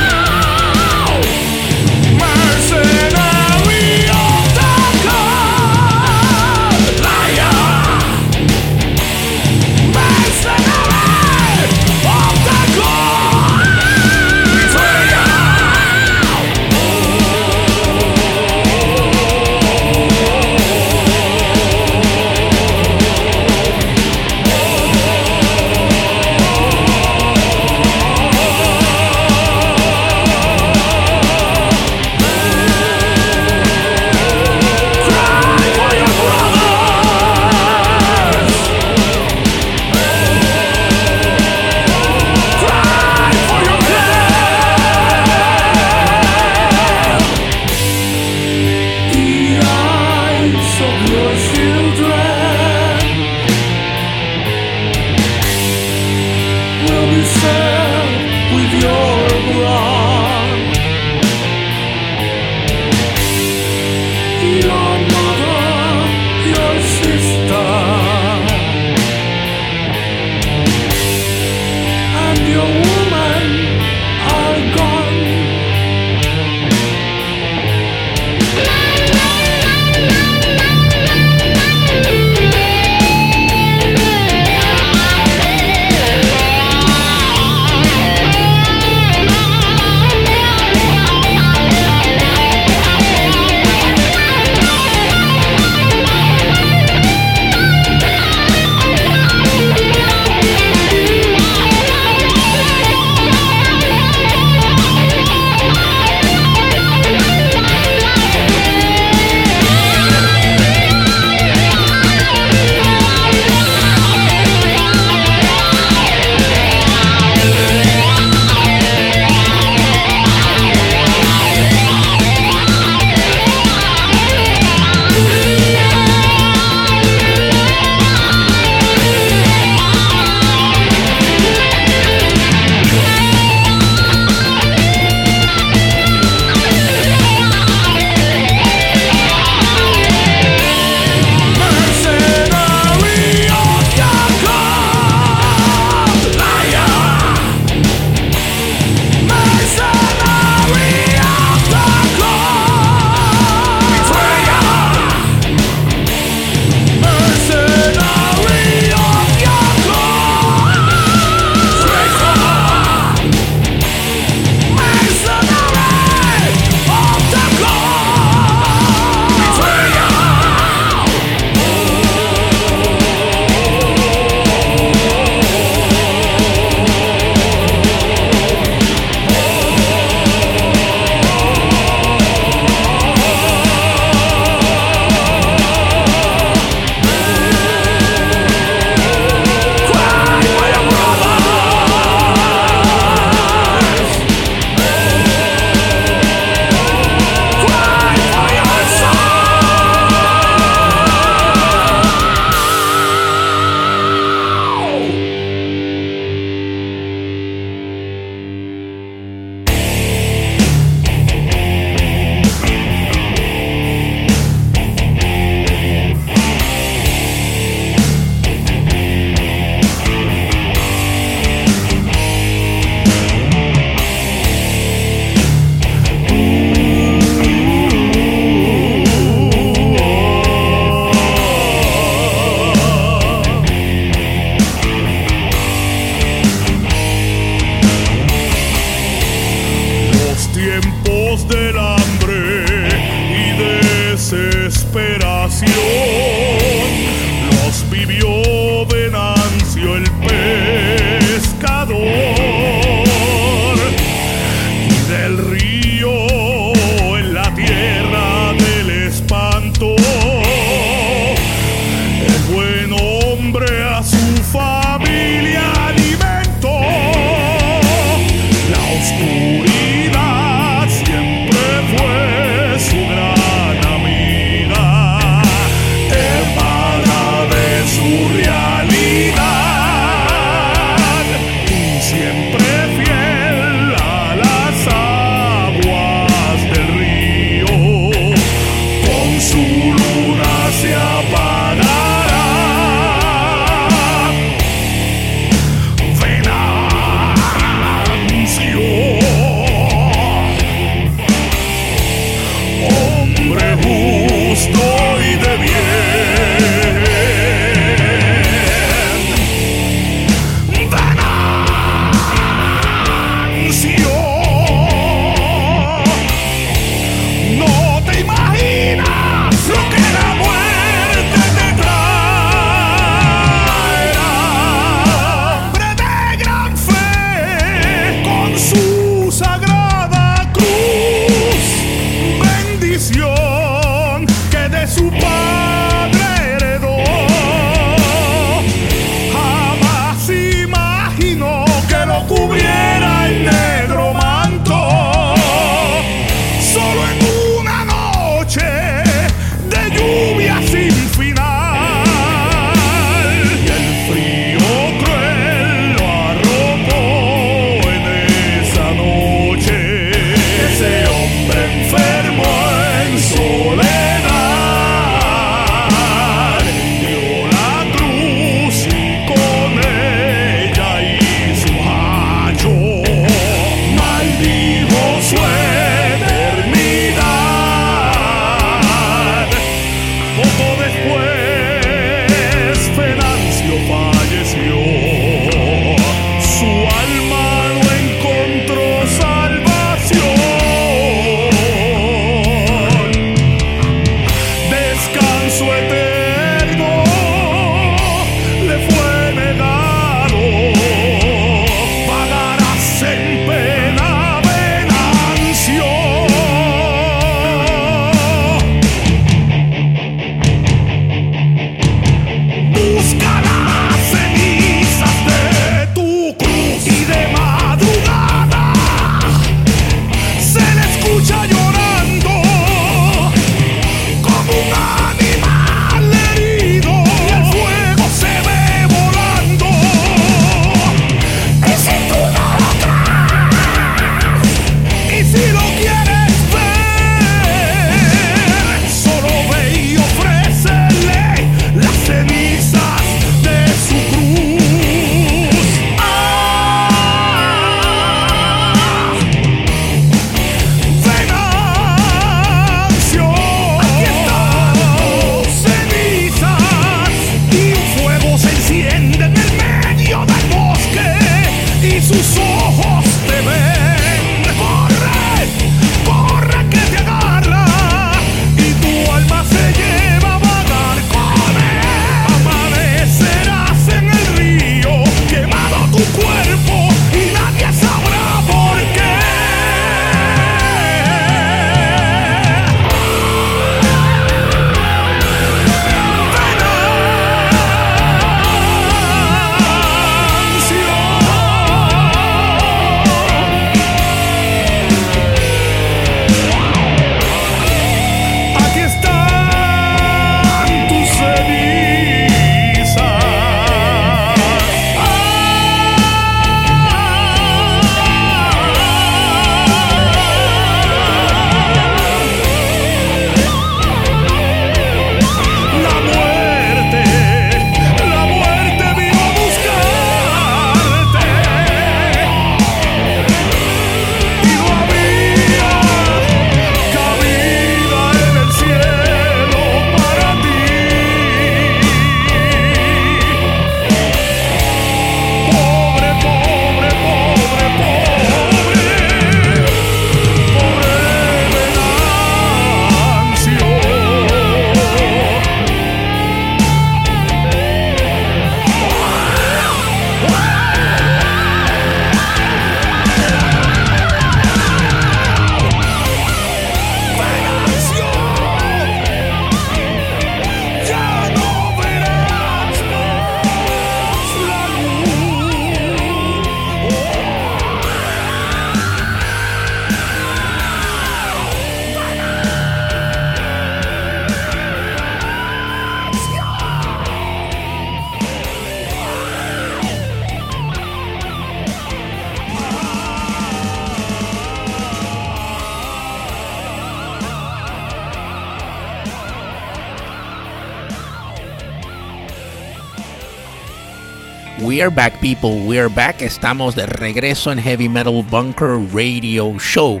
Back, people. We're back. Estamos de regreso en Heavy Metal Bunker Radio Show.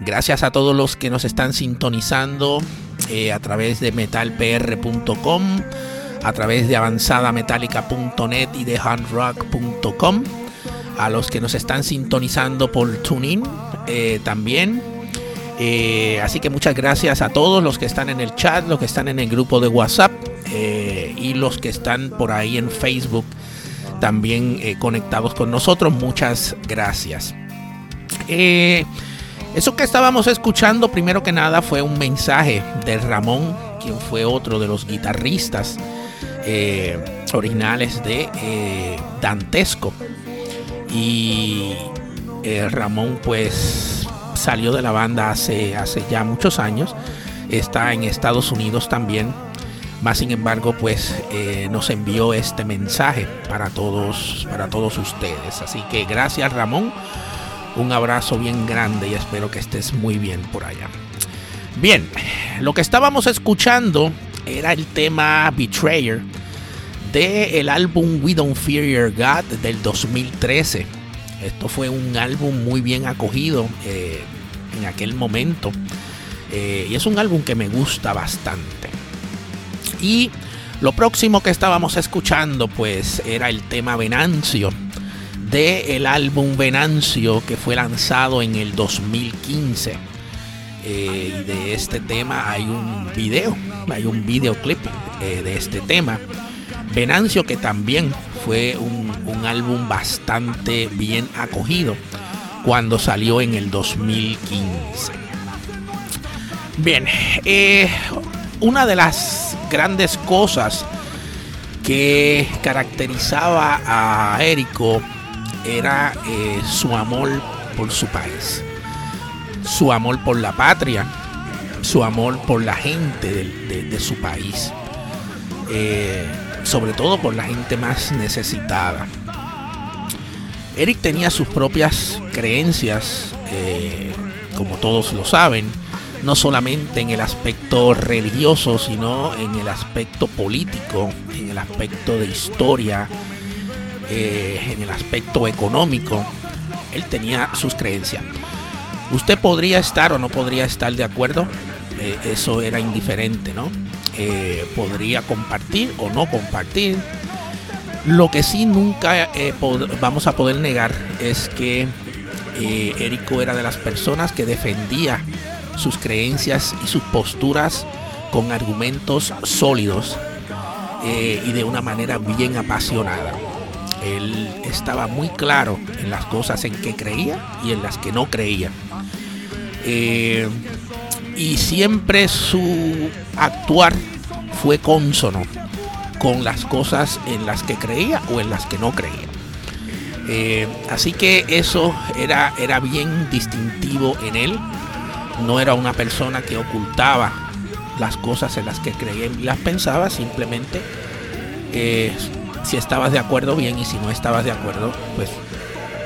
Gracias a todos los que nos están sintonizando eh, a través de metalpr.com, a través de avanzadametallica.net y de handrock.com. A los que nos están sintonizando por TuneIn eh, también. Eh, así que muchas gracias a todos los que están en el chat, los que están en el grupo de WhatsApp y los que están por ahí en Facebook también conectados con nosotros. Muchas gracias. Eso que estábamos escuchando, primero que nada, fue un mensaje de Ramón, quien fue otro de los guitarristas eh, originales de eh, Dantesco. Y eh, Ramón, pues, salió de la banda hace, hace ya muchos años. Está en Estados Unidos también. Más sin embargo, pues nos envió este mensaje para todos, para todos ustedes. Así que gracias, Ramón un abrazo bien grande y espero que estés muy bien por allá. Bien, lo que estábamos escuchando era el tema Betrayer del el álbum We Don't Fear Your God del 2013. Esto fue un álbum muy bien acogido eh, en aquel momento. Eh, y es un álbum que me gusta bastante. Y lo próximo que estábamos escuchando pues era el tema Venancio del el álbum Venancio que fue lanzado en el 2015. Eh, y de este tema hay un video, hay un videoclip eh, de este tema. Venancio que también fue un, álbum bastante bien acogido cuando salió en el 2015. Bien, eh, una de las grandes cosas que caracterizaba a Érico era eh, su amor por su país, su amor por la patria, su amor por la gente de, su país, eh, sobre todo por la gente más necesitada. Eric tenía sus propias creencias, eh, como todos lo saben, no solamente en el aspecto religioso, sino en el aspecto político, en el aspecto de historia, eh, en el aspecto económico, él tenía sus creencias. Usted podría estar o no podría estar de acuerdo, eh, eso era indiferente, ¿no? Eh, podría compartir o no compartir. Lo que sí nunca vamos a poder negar es que Érico era de las personas que defendía sus creencias y sus posturas con argumentos sólidos y de una manera bien apasionada él estaba muy claro en las cosas en que creía y en las que no creía. Eh, y siempre su actuar fue consono con las cosas en las que creía o en las que no creía. Eh, así que eso era, era bien distintivo en él. No era una persona que ocultaba las cosas en las que creía y las pensaba, simplemente eh, si estabas de acuerdo, bien, y si no estabas de acuerdo, pues,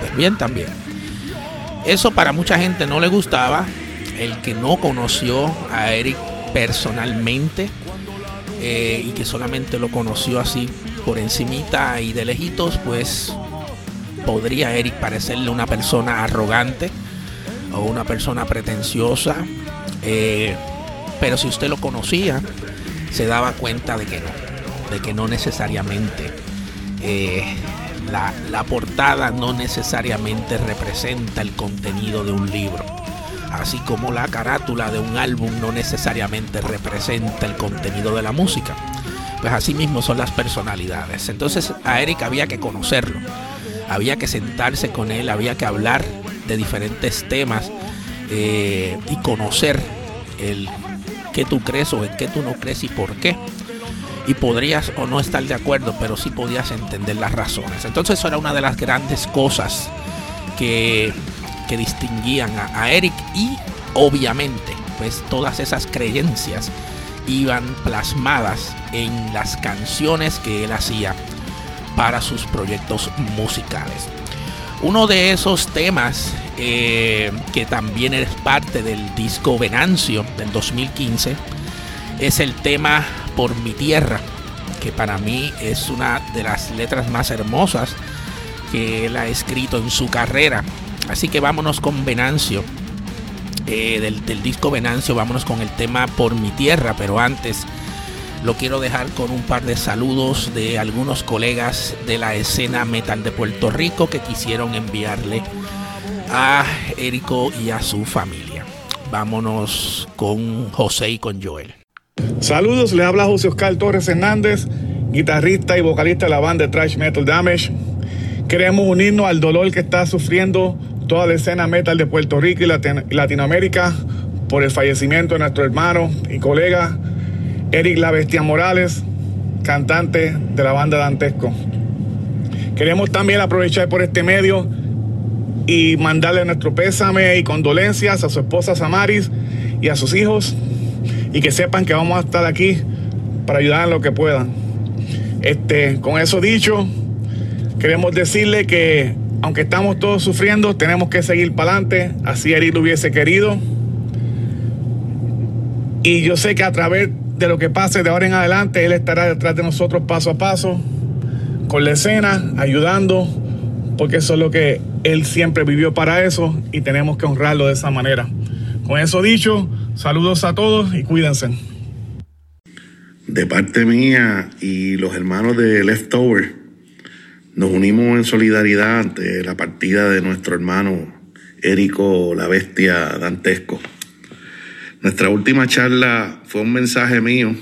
pues bien también. Eso para mucha gente no le gustaba. El que no conoció a Eric personalmente eh, y que solamente lo conoció así por encimita y de lejitos, pues podría Eric parecerle una persona arrogante o una persona pretenciosa. Eh, pero si usted lo conocía, se daba cuenta de que no, de que no necesariamente eh, la, portada no necesariamente representa el contenido de un libro así como la carátula de un álbum no necesariamente representa el contenido de la música. Pues así mismo son las personalidades. Entonces a Eric había que conocerlo, había que sentarse con él, había que hablar de diferentes temas eh, y conocer el qué tú crees o en qué tú no crees y por qué y podrías o no estar de acuerdo, pero sí podías entender las razones. Entonces eso era una de las grandes cosas que, que distinguían a, Eric y obviamente pues todas esas creencias iban plasmadas en las canciones que él hacía para sus proyectos musicales. Uno de esos temas eh, que también es parte del disco Venancio del 2015 es el tema por mi tierra. que para mí es una de las letras más hermosas que él ha escrito en su carrera. Así que vámonos con Venancio. Eh, del, del disco Venancio, vámonos con el tema Por mi tierra, pero antes lo quiero dejar con un par de saludos de algunos colegas de la escena metal de Puerto Rico que quisieron enviarle a Érico y a su familia. Vámonos con José y con Joel. Saludos, le habla José Oscar Torres Hernández, guitarrista y vocalista de la banda Trash Metal Damage. Queremos unirnos al dolor que está sufriendo toda la escena metal de Puerto Rico y Latinoamérica por el fallecimiento de nuestro hermano y colega Eric La Bestia Morales, cantante de la banda Dantesco. Queremos también aprovechar por este medio y mandarle nuestro pésame y condolencias a su esposa Samaris y a sus hijos y que sepan que vamos a estar aquí para ayudar en lo que puedan. Este, con eso dicho, queremos decirle que aunque estamos todos sufriendo, tenemos que seguir para adelante, así Eric lo hubiese querido. Y yo sé que a través de lo que pase de ahora en adelante, Él estará detrás de nosotros paso a paso, con la escena, ayudando, porque eso es lo que Él siempre vivió para eso y tenemos que honrarlo de esa manera. Con eso dicho, saludos a todos y cuídense. De parte mía y los hermanos de Leftover, nos unimos en solidaridad ante la partida de nuestro hermano Érico la Bestia Dantesco. Nuestra última charla fue un mensaje mío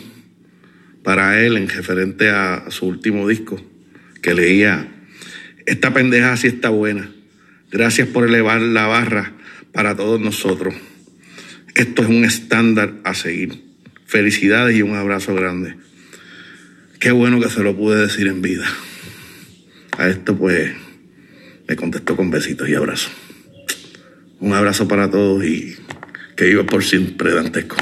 para él en referente a su último disco, que leía, esta pendeja sí está buena. Gracias por elevar la barra para todos nosotros. Esto es un estándar a seguir. Felicidades y un abrazo grande. Qué bueno que se lo pude decir en vida. A esto pues me contestó con besitos y abrazos. Un abrazo para todos y que iba por siempre dantesco.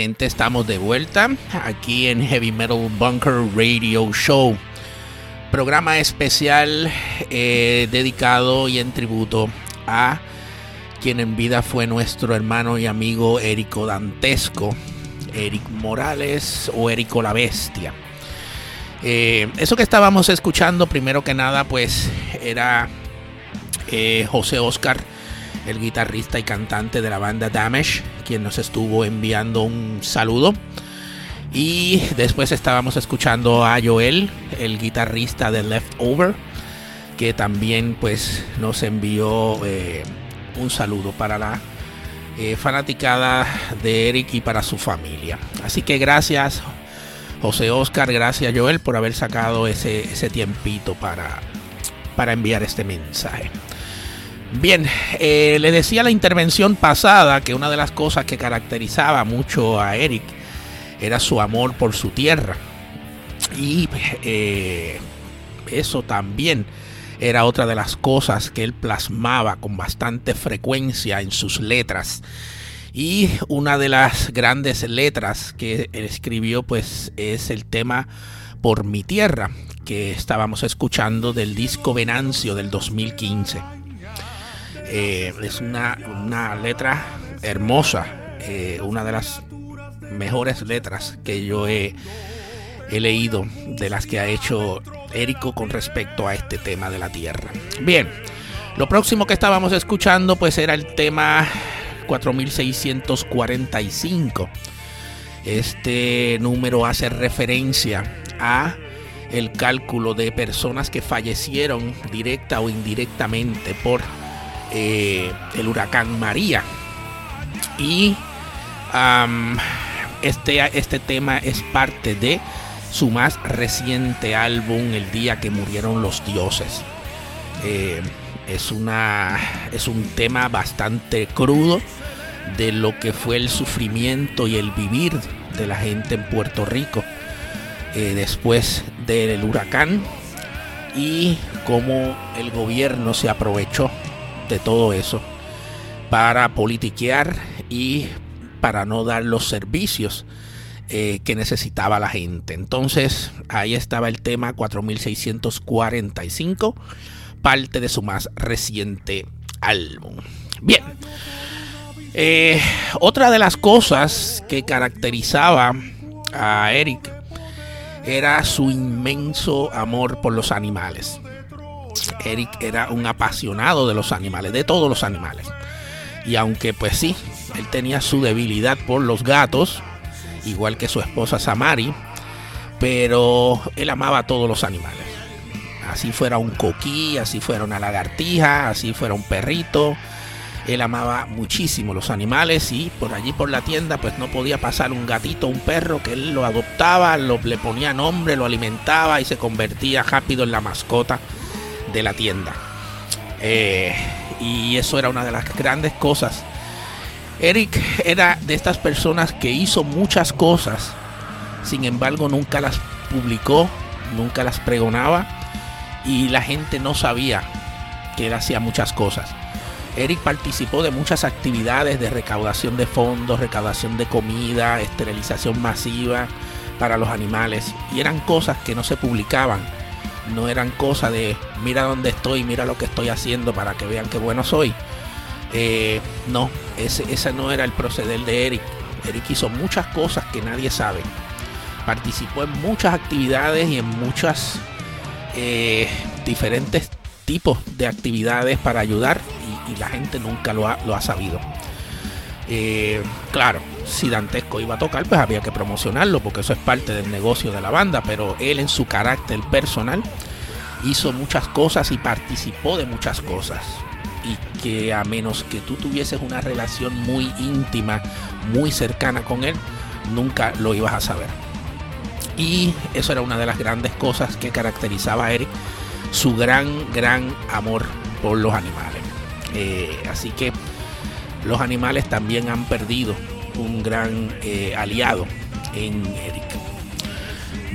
Estamos de vuelta aquí en Heavy Metal Bunker Radio Show. Programa especial eh, dedicado y en tributo a quien en vida fue nuestro hermano y amigo Érico Dantesco, Eric Morales o Érico la Bestia. Eh, eso que estábamos escuchando, primero que nada, pues era eh, José Oscar, el guitarrista y cantante de la banda Damage, quien nos estuvo enviando un saludo. Y después estábamos escuchando a Joel, el guitarrista de Leftover, que también pues nos envió eh, un saludo para la eh, fanaticada de Eric y para su familia. Así que gracias José Oscar, gracias Joel por haber sacado ese, ese tiempito para, para enviar este mensaje. Bien, eh, le decía la intervención pasada que una de las cosas que caracterizaba mucho a Eric era su amor por su tierra. Y eh, eso también era otra de las cosas que él plasmaba con bastante frecuencia en sus letras. Y una de las grandes letras que él escribió pues es el tema Por mi tierra, que estábamos escuchando del disco Venancio del 2015. Eh, es una, una, letra hermosa, eh, una de las mejores letras que yo he, he, leído de las que ha hecho Érico con respecto a este tema de la tierra. Bien, lo próximo que estábamos escuchando pues era el tema 4645. Este número hace referencia a el cálculo de personas que fallecieron directa o indirectamente por eh, el huracán María. Y este, este tema es parte de su más reciente álbum, El día que murieron los dioses. Eh, es, una, es un tema bastante crudo de lo que fue el sufrimiento y el vivir de la gente en Puerto Rico eh, después del huracán y cómo el gobierno se aprovechó de todo eso para politiquear y para no dar los servicios eh, que necesitaba la gente. Entonces ahí estaba el tema 4645, parte de su más reciente álbum. Bien. Eh, otra de las cosas que caracterizaba a Eric era su inmenso amor por los animales. Eric era un apasionado de los animales, de todos los animales. Y aunque pues sí, él tenía su debilidad por los gatos, igual que su esposa Samari, pero él amaba a todos los animales. Así fuera un coquí, así fuera una lagartija, así fuera un perrito, Él amaba muchísimo los animales y por allí por la tienda pues no podía pasar un gatito, un perro que él lo adoptaba, lo, le ponía nombre, lo alimentaba y se convertía rápido en la mascota de la tienda. Eh, y eso era una de las grandes cosas. Eric era de estas personas que hizo muchas cosas, sin embargo nunca las publicó, nunca las pregonaba y la gente no sabía que él hacía muchas cosas. Eric participó de muchas actividades de recaudación de fondos, recaudación de comida, esterilización masiva para los animales y eran cosas que no se publicaban no eran cosas de mira dónde estoy, mira lo que estoy haciendo para que vean qué bueno soy. Eh, no, ese, no era el proceder de Eric. Eric hizo muchas cosas que nadie sabe. Participó en muchas actividades y en muchas eh, diferentes tipos de actividades para ayudar y, la gente nunca lo ha, lo ha sabido. Eh, claro, si Dantesco iba a tocar, pues había que promocionarlo, porque eso es parte del negocio de la banda, pero él en su carácter personal hizo muchas cosas y participó de muchas cosas. Y que a menos que tú tuvieses una relación muy íntima, muy cercana con él, nunca lo ibas a saber. Y eso era una de las grandes cosas que caracterizaba a Eric, su gran, gran amor por los animales. Eh, así que los animales también han perdido un gran eh, aliado en Eric.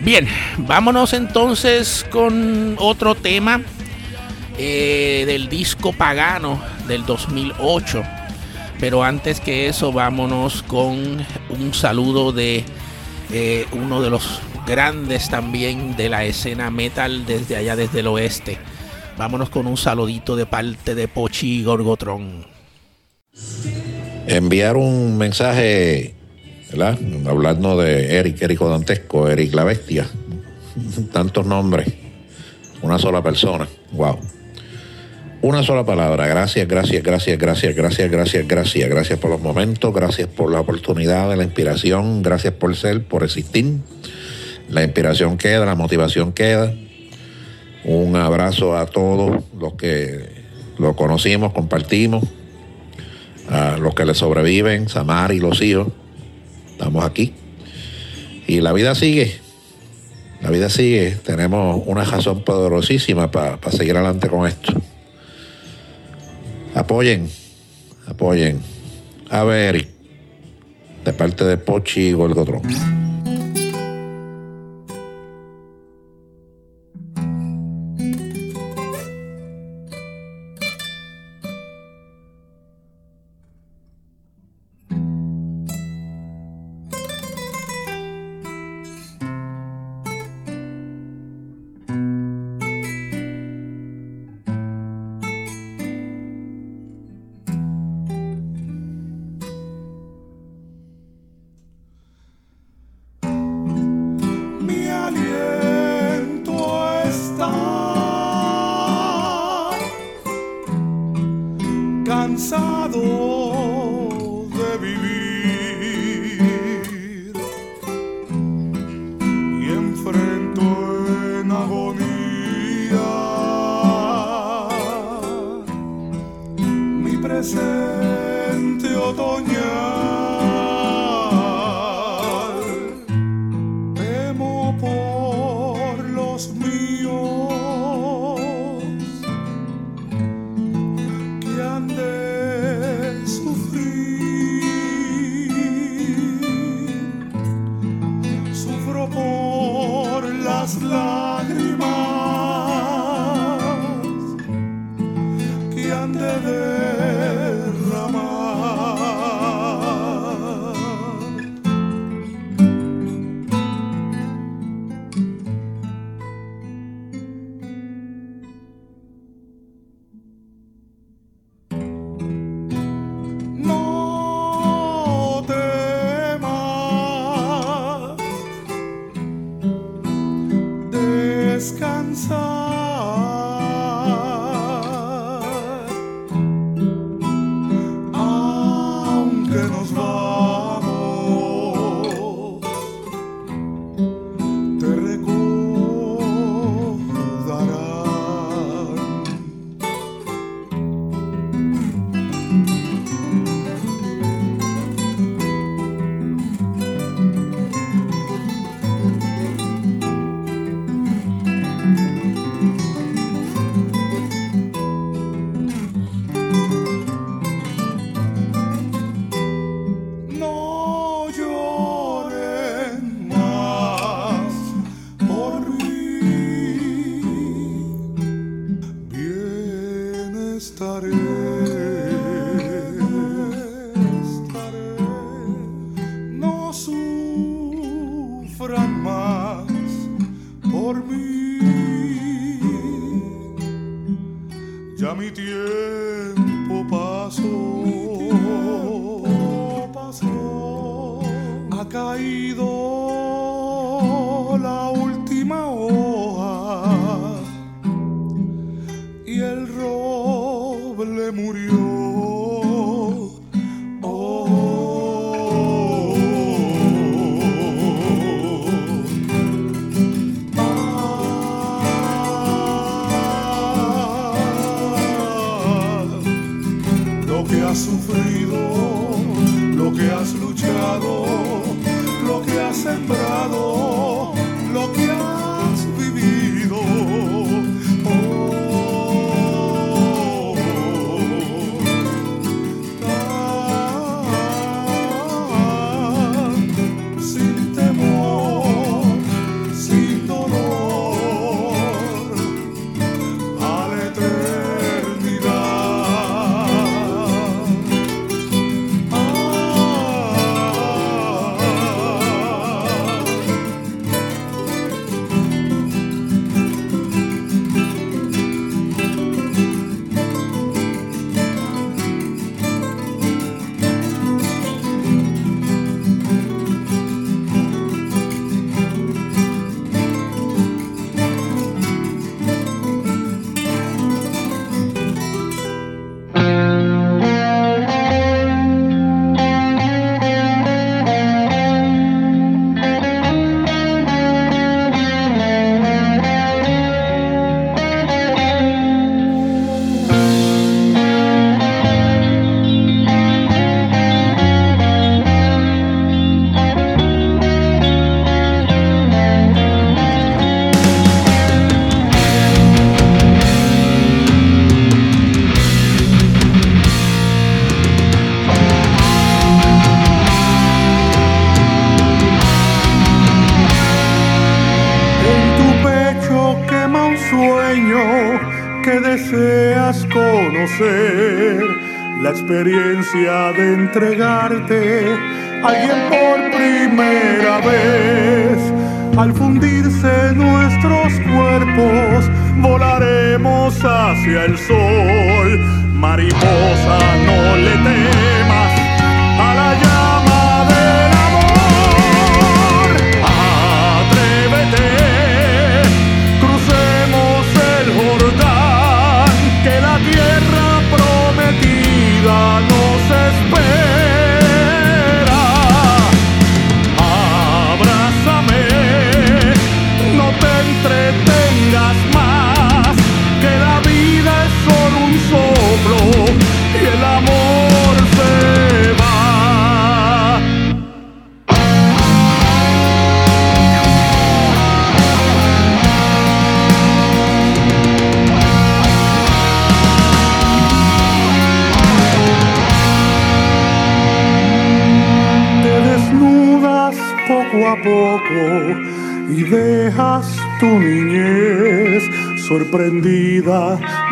Bien, vámonos entonces con otro tema eh, del disco pagano del 2008. Pero antes que eso, vámonos con un saludo de eh, uno de los grandes también de la escena metal desde allá, desde el oeste. Vámonos con un saludito de parte de Pochi Gorgotron enviar un mensaje, ¿verdad? Hablando de Eric, Eric Dantesco, Eric la Bestia, tantos nombres, una sola persona, wow. Una sola palabra, gracias, gracias, gracias, gracias, gracias, gracias, gracias, gracias por los momentos, gracias por la oportunidad, la inspiración, gracias por ser, por existir. La inspiración queda, la motivación queda. Un abrazo a todos los que lo conocimos, compartimos, a los que le sobreviven, Samar y los hijos. Estamos aquí. Y la vida sigue. La vida sigue. Tenemos una razón poderosísima para seguir adelante con esto. Apoyen, apoyen. A ver, de parte de Pochi y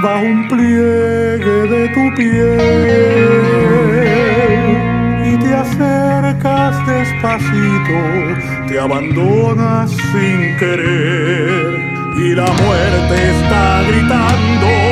bajo un pliegue de tu piel y te acercas despacito, te abandonas sin querer y la muerte está gritando.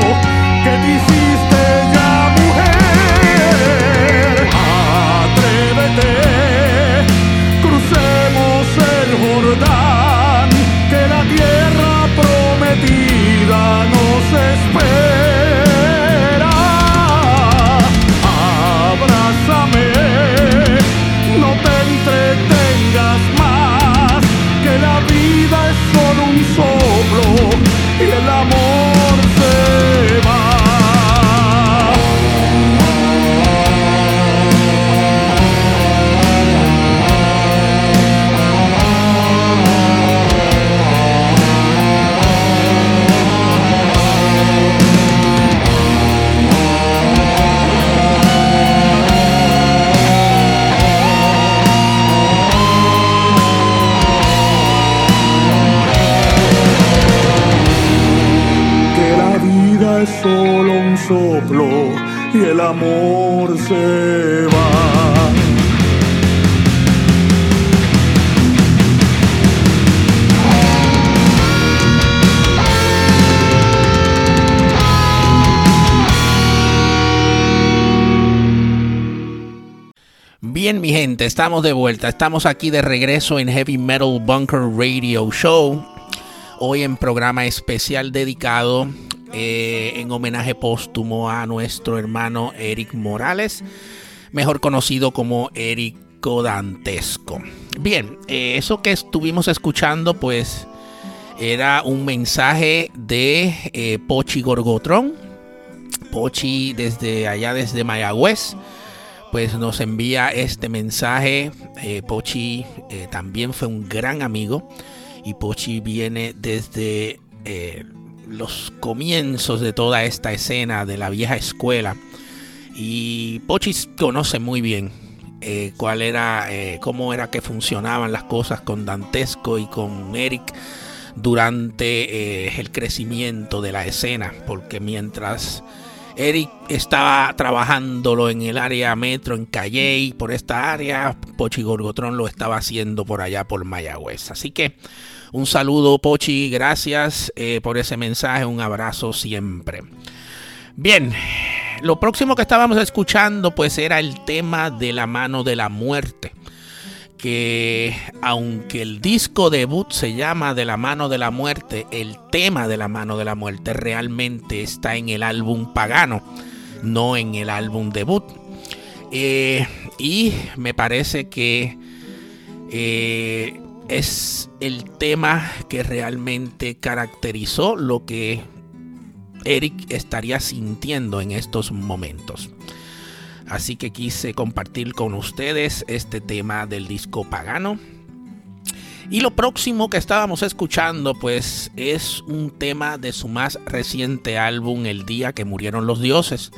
amor se va. Bien, mi gente, estamos de vuelta. Estamos aquí de regreso en Heavy Metal Bunker Radio Show. Hoy en programa especial dedicado eh, en homenaje póstumo a nuestro hermano Eric Morales, mejor conocido como Erico Dantesco. Bien, eh, eso que estuvimos escuchando, pues era un mensaje de eh, Pochi Gorgotron. Pochi desde allá, desde Mayagüez pues nos envía este mensaje. Pochi también fue un gran amigo y Pochi viene desde los comienzos de toda esta escena de la vieja escuela. Y Pochi conoce muy bien cuál era, cómo era que funcionaban las cosas con Dantesco y con Eric durante el crecimiento de la escena, porque mientras Eric estaba trabajándolo en el área metro, en Calle, por esta área. Pochi Gorgotron lo estaba haciendo por allá, por Mayagüez. Así que un saludo, Pochi. Gracias eh, por ese mensaje. Un abrazo siempre. Bien, lo próximo que estábamos escuchando, pues era el tema de la mano de la muerte que aunque el disco debut se llama De la mano de la muerte, el tema de la mano de la muerte realmente está en el álbum Pagano, no en el álbum debut. Eh, y me parece que eh, es el tema que realmente caracterizó lo que Eric estaría sintiendo en estos momentos. Así que quise compartir con ustedes este tema del disco pagano. Y lo próximo que estábamos escuchando pues es un tema de su más reciente álbum El día que murieron los dioses.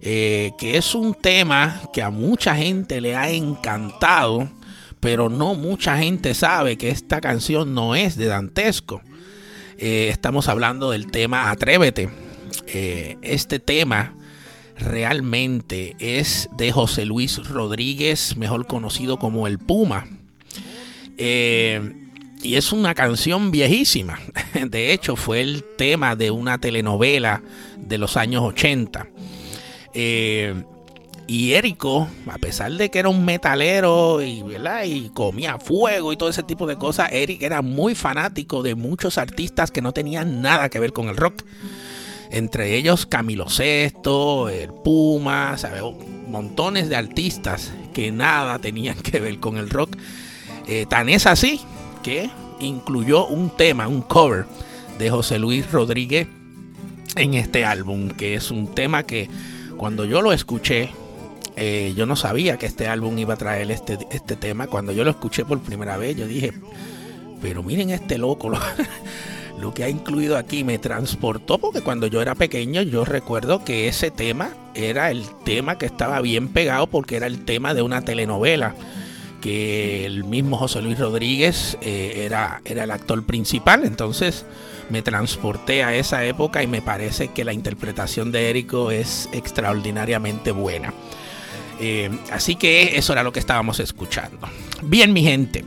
Eh, que es un tema que a mucha gente le ha encantado, pero no mucha gente sabe que esta canción no es de Dantesco. Eh, estamos hablando del tema Atrévete. Eh, este tema realmente es de José Luis Rodríguez, mejor conocido como El Puma. Eh, y es una canción viejísima. De hecho, fue el tema de una telenovela de los años 80. Eh, y Érico, a pesar de que era un metalero y, y comía fuego y todo ese tipo de cosas, Eric era muy fanático de muchos artistas que no tenían nada que ver con el rock entre ellos Camilo Sesto, el Puma, montones de artistas que nada tenían que ver con el rock. Eh, tan es así que incluyó un tema, un cover de José Luis Rodríguez en este álbum, que es un tema que cuando yo lo escuché, eh, yo no sabía que este álbum iba a traer este, este tema. Cuando yo lo escuché por primera vez, yo dije, pero miren este loco. lo que ha incluido aquí me transportó porque cuando yo era pequeño yo recuerdo que ese tema era el tema que estaba bien pegado porque era el tema de una telenovela que el mismo José Luis Rodríguez eh, era, era el actor principal. Entonces me transporté a esa época y me parece que la interpretación de Érico es extraordinariamente buena. Eh, así que eso era lo que estábamos escuchando. Bien mi gente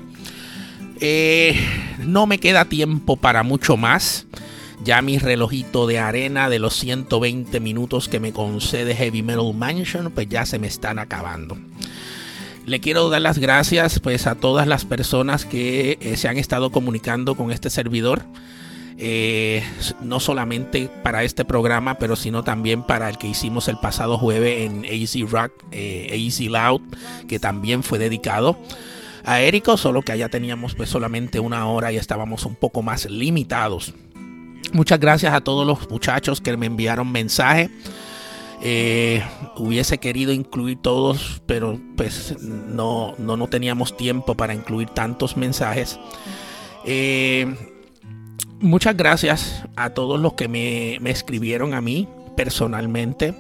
eh, no me queda tiempo para mucho más. Ya mi relojito de arena de los 120 minutos que me concede Heavy Metal Mansion, pues ya se me están acabando. Le quiero dar las gracias pues a todas las personas que eh, se han estado comunicando con este servidor. Eh, no solamente para este programa, pero sino también para el que hicimos el pasado jueves en AC Rock, AC Loud, que también fue dedicado a Érico, solo que allá teníamos pues solamente una hora y estábamos un poco más limitados. Muchas gracias a todos los muchachos que me enviaron mensaje. Eh, hubiese querido incluir todos, pero pues no, no, no teníamos tiempo para incluir tantos mensajes. Eh, muchas gracias a todos los que me, escribieron a mí personalmente,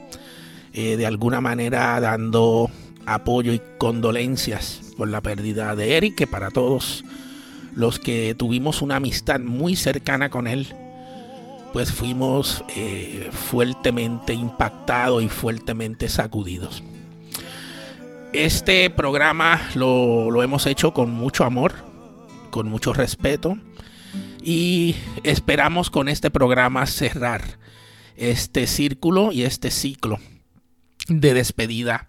eh, de alguna manera dando apoyo y condolencias por la pérdida de Eric, que para todos los que tuvimos una amistad muy cercana con él, pues fuimos eh, fuertemente impactados y fuertemente sacudidos. Este programa lo, lo hemos hecho con mucho amor, con mucho respeto y esperamos con este programa cerrar este círculo y este ciclo de despedida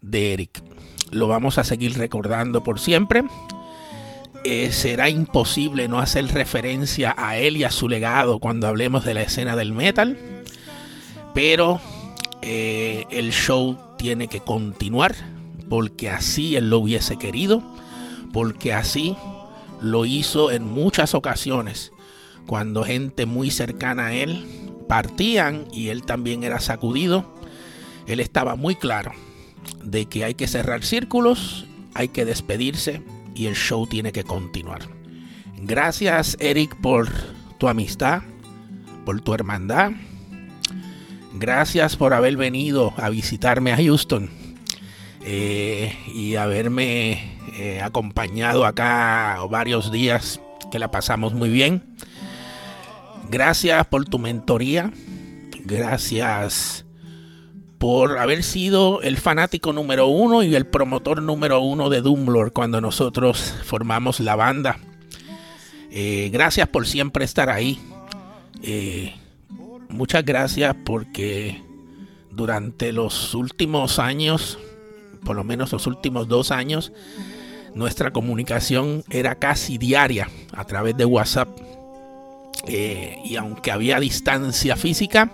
de Eric. Lo vamos a seguir recordando por siempre. Eh, será imposible no hacer referencia a él y a su legado cuando hablemos de la escena del metal. Pero eh, el show tiene que continuar porque así él lo hubiese querido, porque así lo hizo en muchas ocasiones cuando gente muy cercana a él partían y él también era sacudido. Él estaba muy claro de que hay que cerrar círculos, hay que despedirse y el show tiene que continuar. Gracias Eric por tu amistad, por tu hermandad. Gracias por haber venido a visitarme a Houston eh, y haberme eh, acompañado acá varios días que la pasamos muy bien. Gracias por tu mentoría. Gracias por haber sido el fanático número uno y el promotor número uno de Doomlord cuando nosotros formamos la banda. Eh, gracias por siempre estar ahí. Eh, muchas gracias porque durante los últimos años, por lo menos los últimos dos años, nuestra comunicación era casi diaria a través de WhatsApp. Eh, y aunque había distancia física,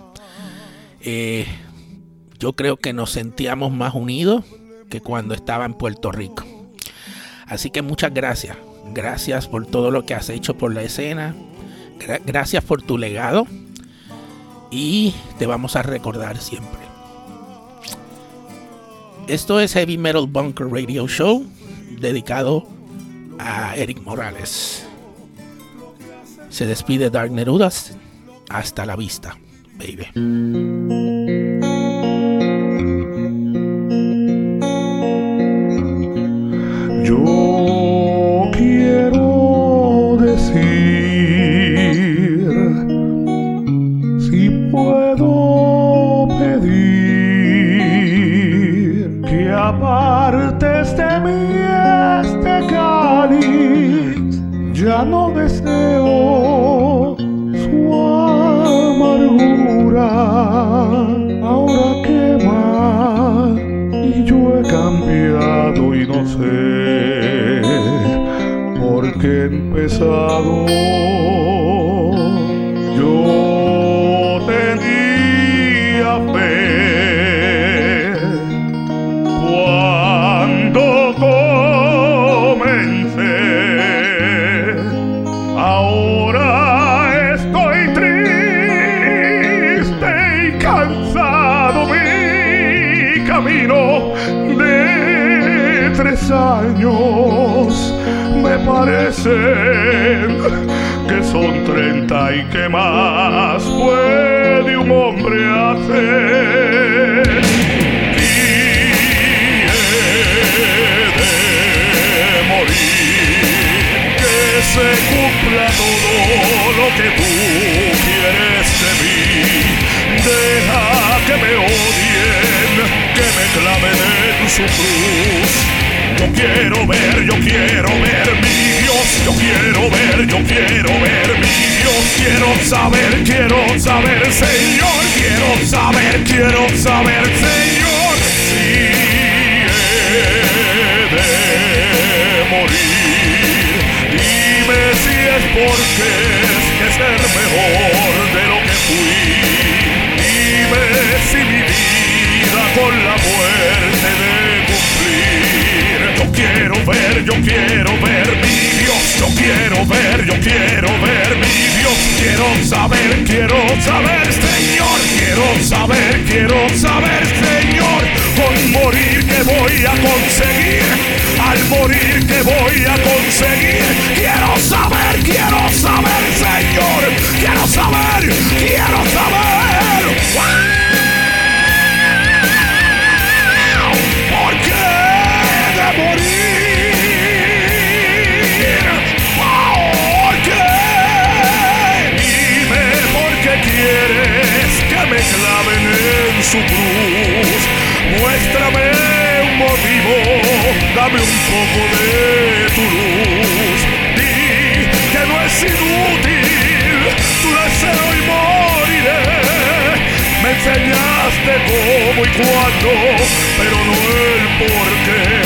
yo creo que nos sentíamos más unidos que cuando estaba en Puerto Rico. Así que muchas gracias. Gracias por todo lo que has hecho por la escena. gracias por tu legado. Y te vamos a recordar siempre. Esto es Heavy Metal Bunker Radio Show dedicado a Eric Morales. Se despide Dark Nerudas. Hasta la vista, baby. Que he empezado. Que son treinta y que más puede un hombre hacer. Y de morir, que se cumpla todo lo que tú quieres de mí. Deja que me odien, que me claven en su cruz yo quiero ver, yo quiero ver mi Dios, yo quiero ver, yo quiero ver mi Dios, quiero saber, quiero saber, Señor, quiero saber, quiero saber, Señor, si he de morir, dime si es porque es que ser mejor de lo que fui, dime si mi vida con la muerte de yo quiero ver, yo quiero ver mi Dios. Yo quiero ver, yo quiero ver mi Dios. Quiero saber, quiero saber, Señor. Quiero saber, quiero saber, Señor. Con morir que voy a conseguir. Al morir que voy a conseguir. Quiero saber, quiero saber, Señor. Quiero saber, quiero saber. Su cruz. Muéstrame un motivo, dame un poco de tu luz. Di que no es inútil tu deseo y moriré. Me enseñaste cómo y cuándo, pero no el porque ¡Ah!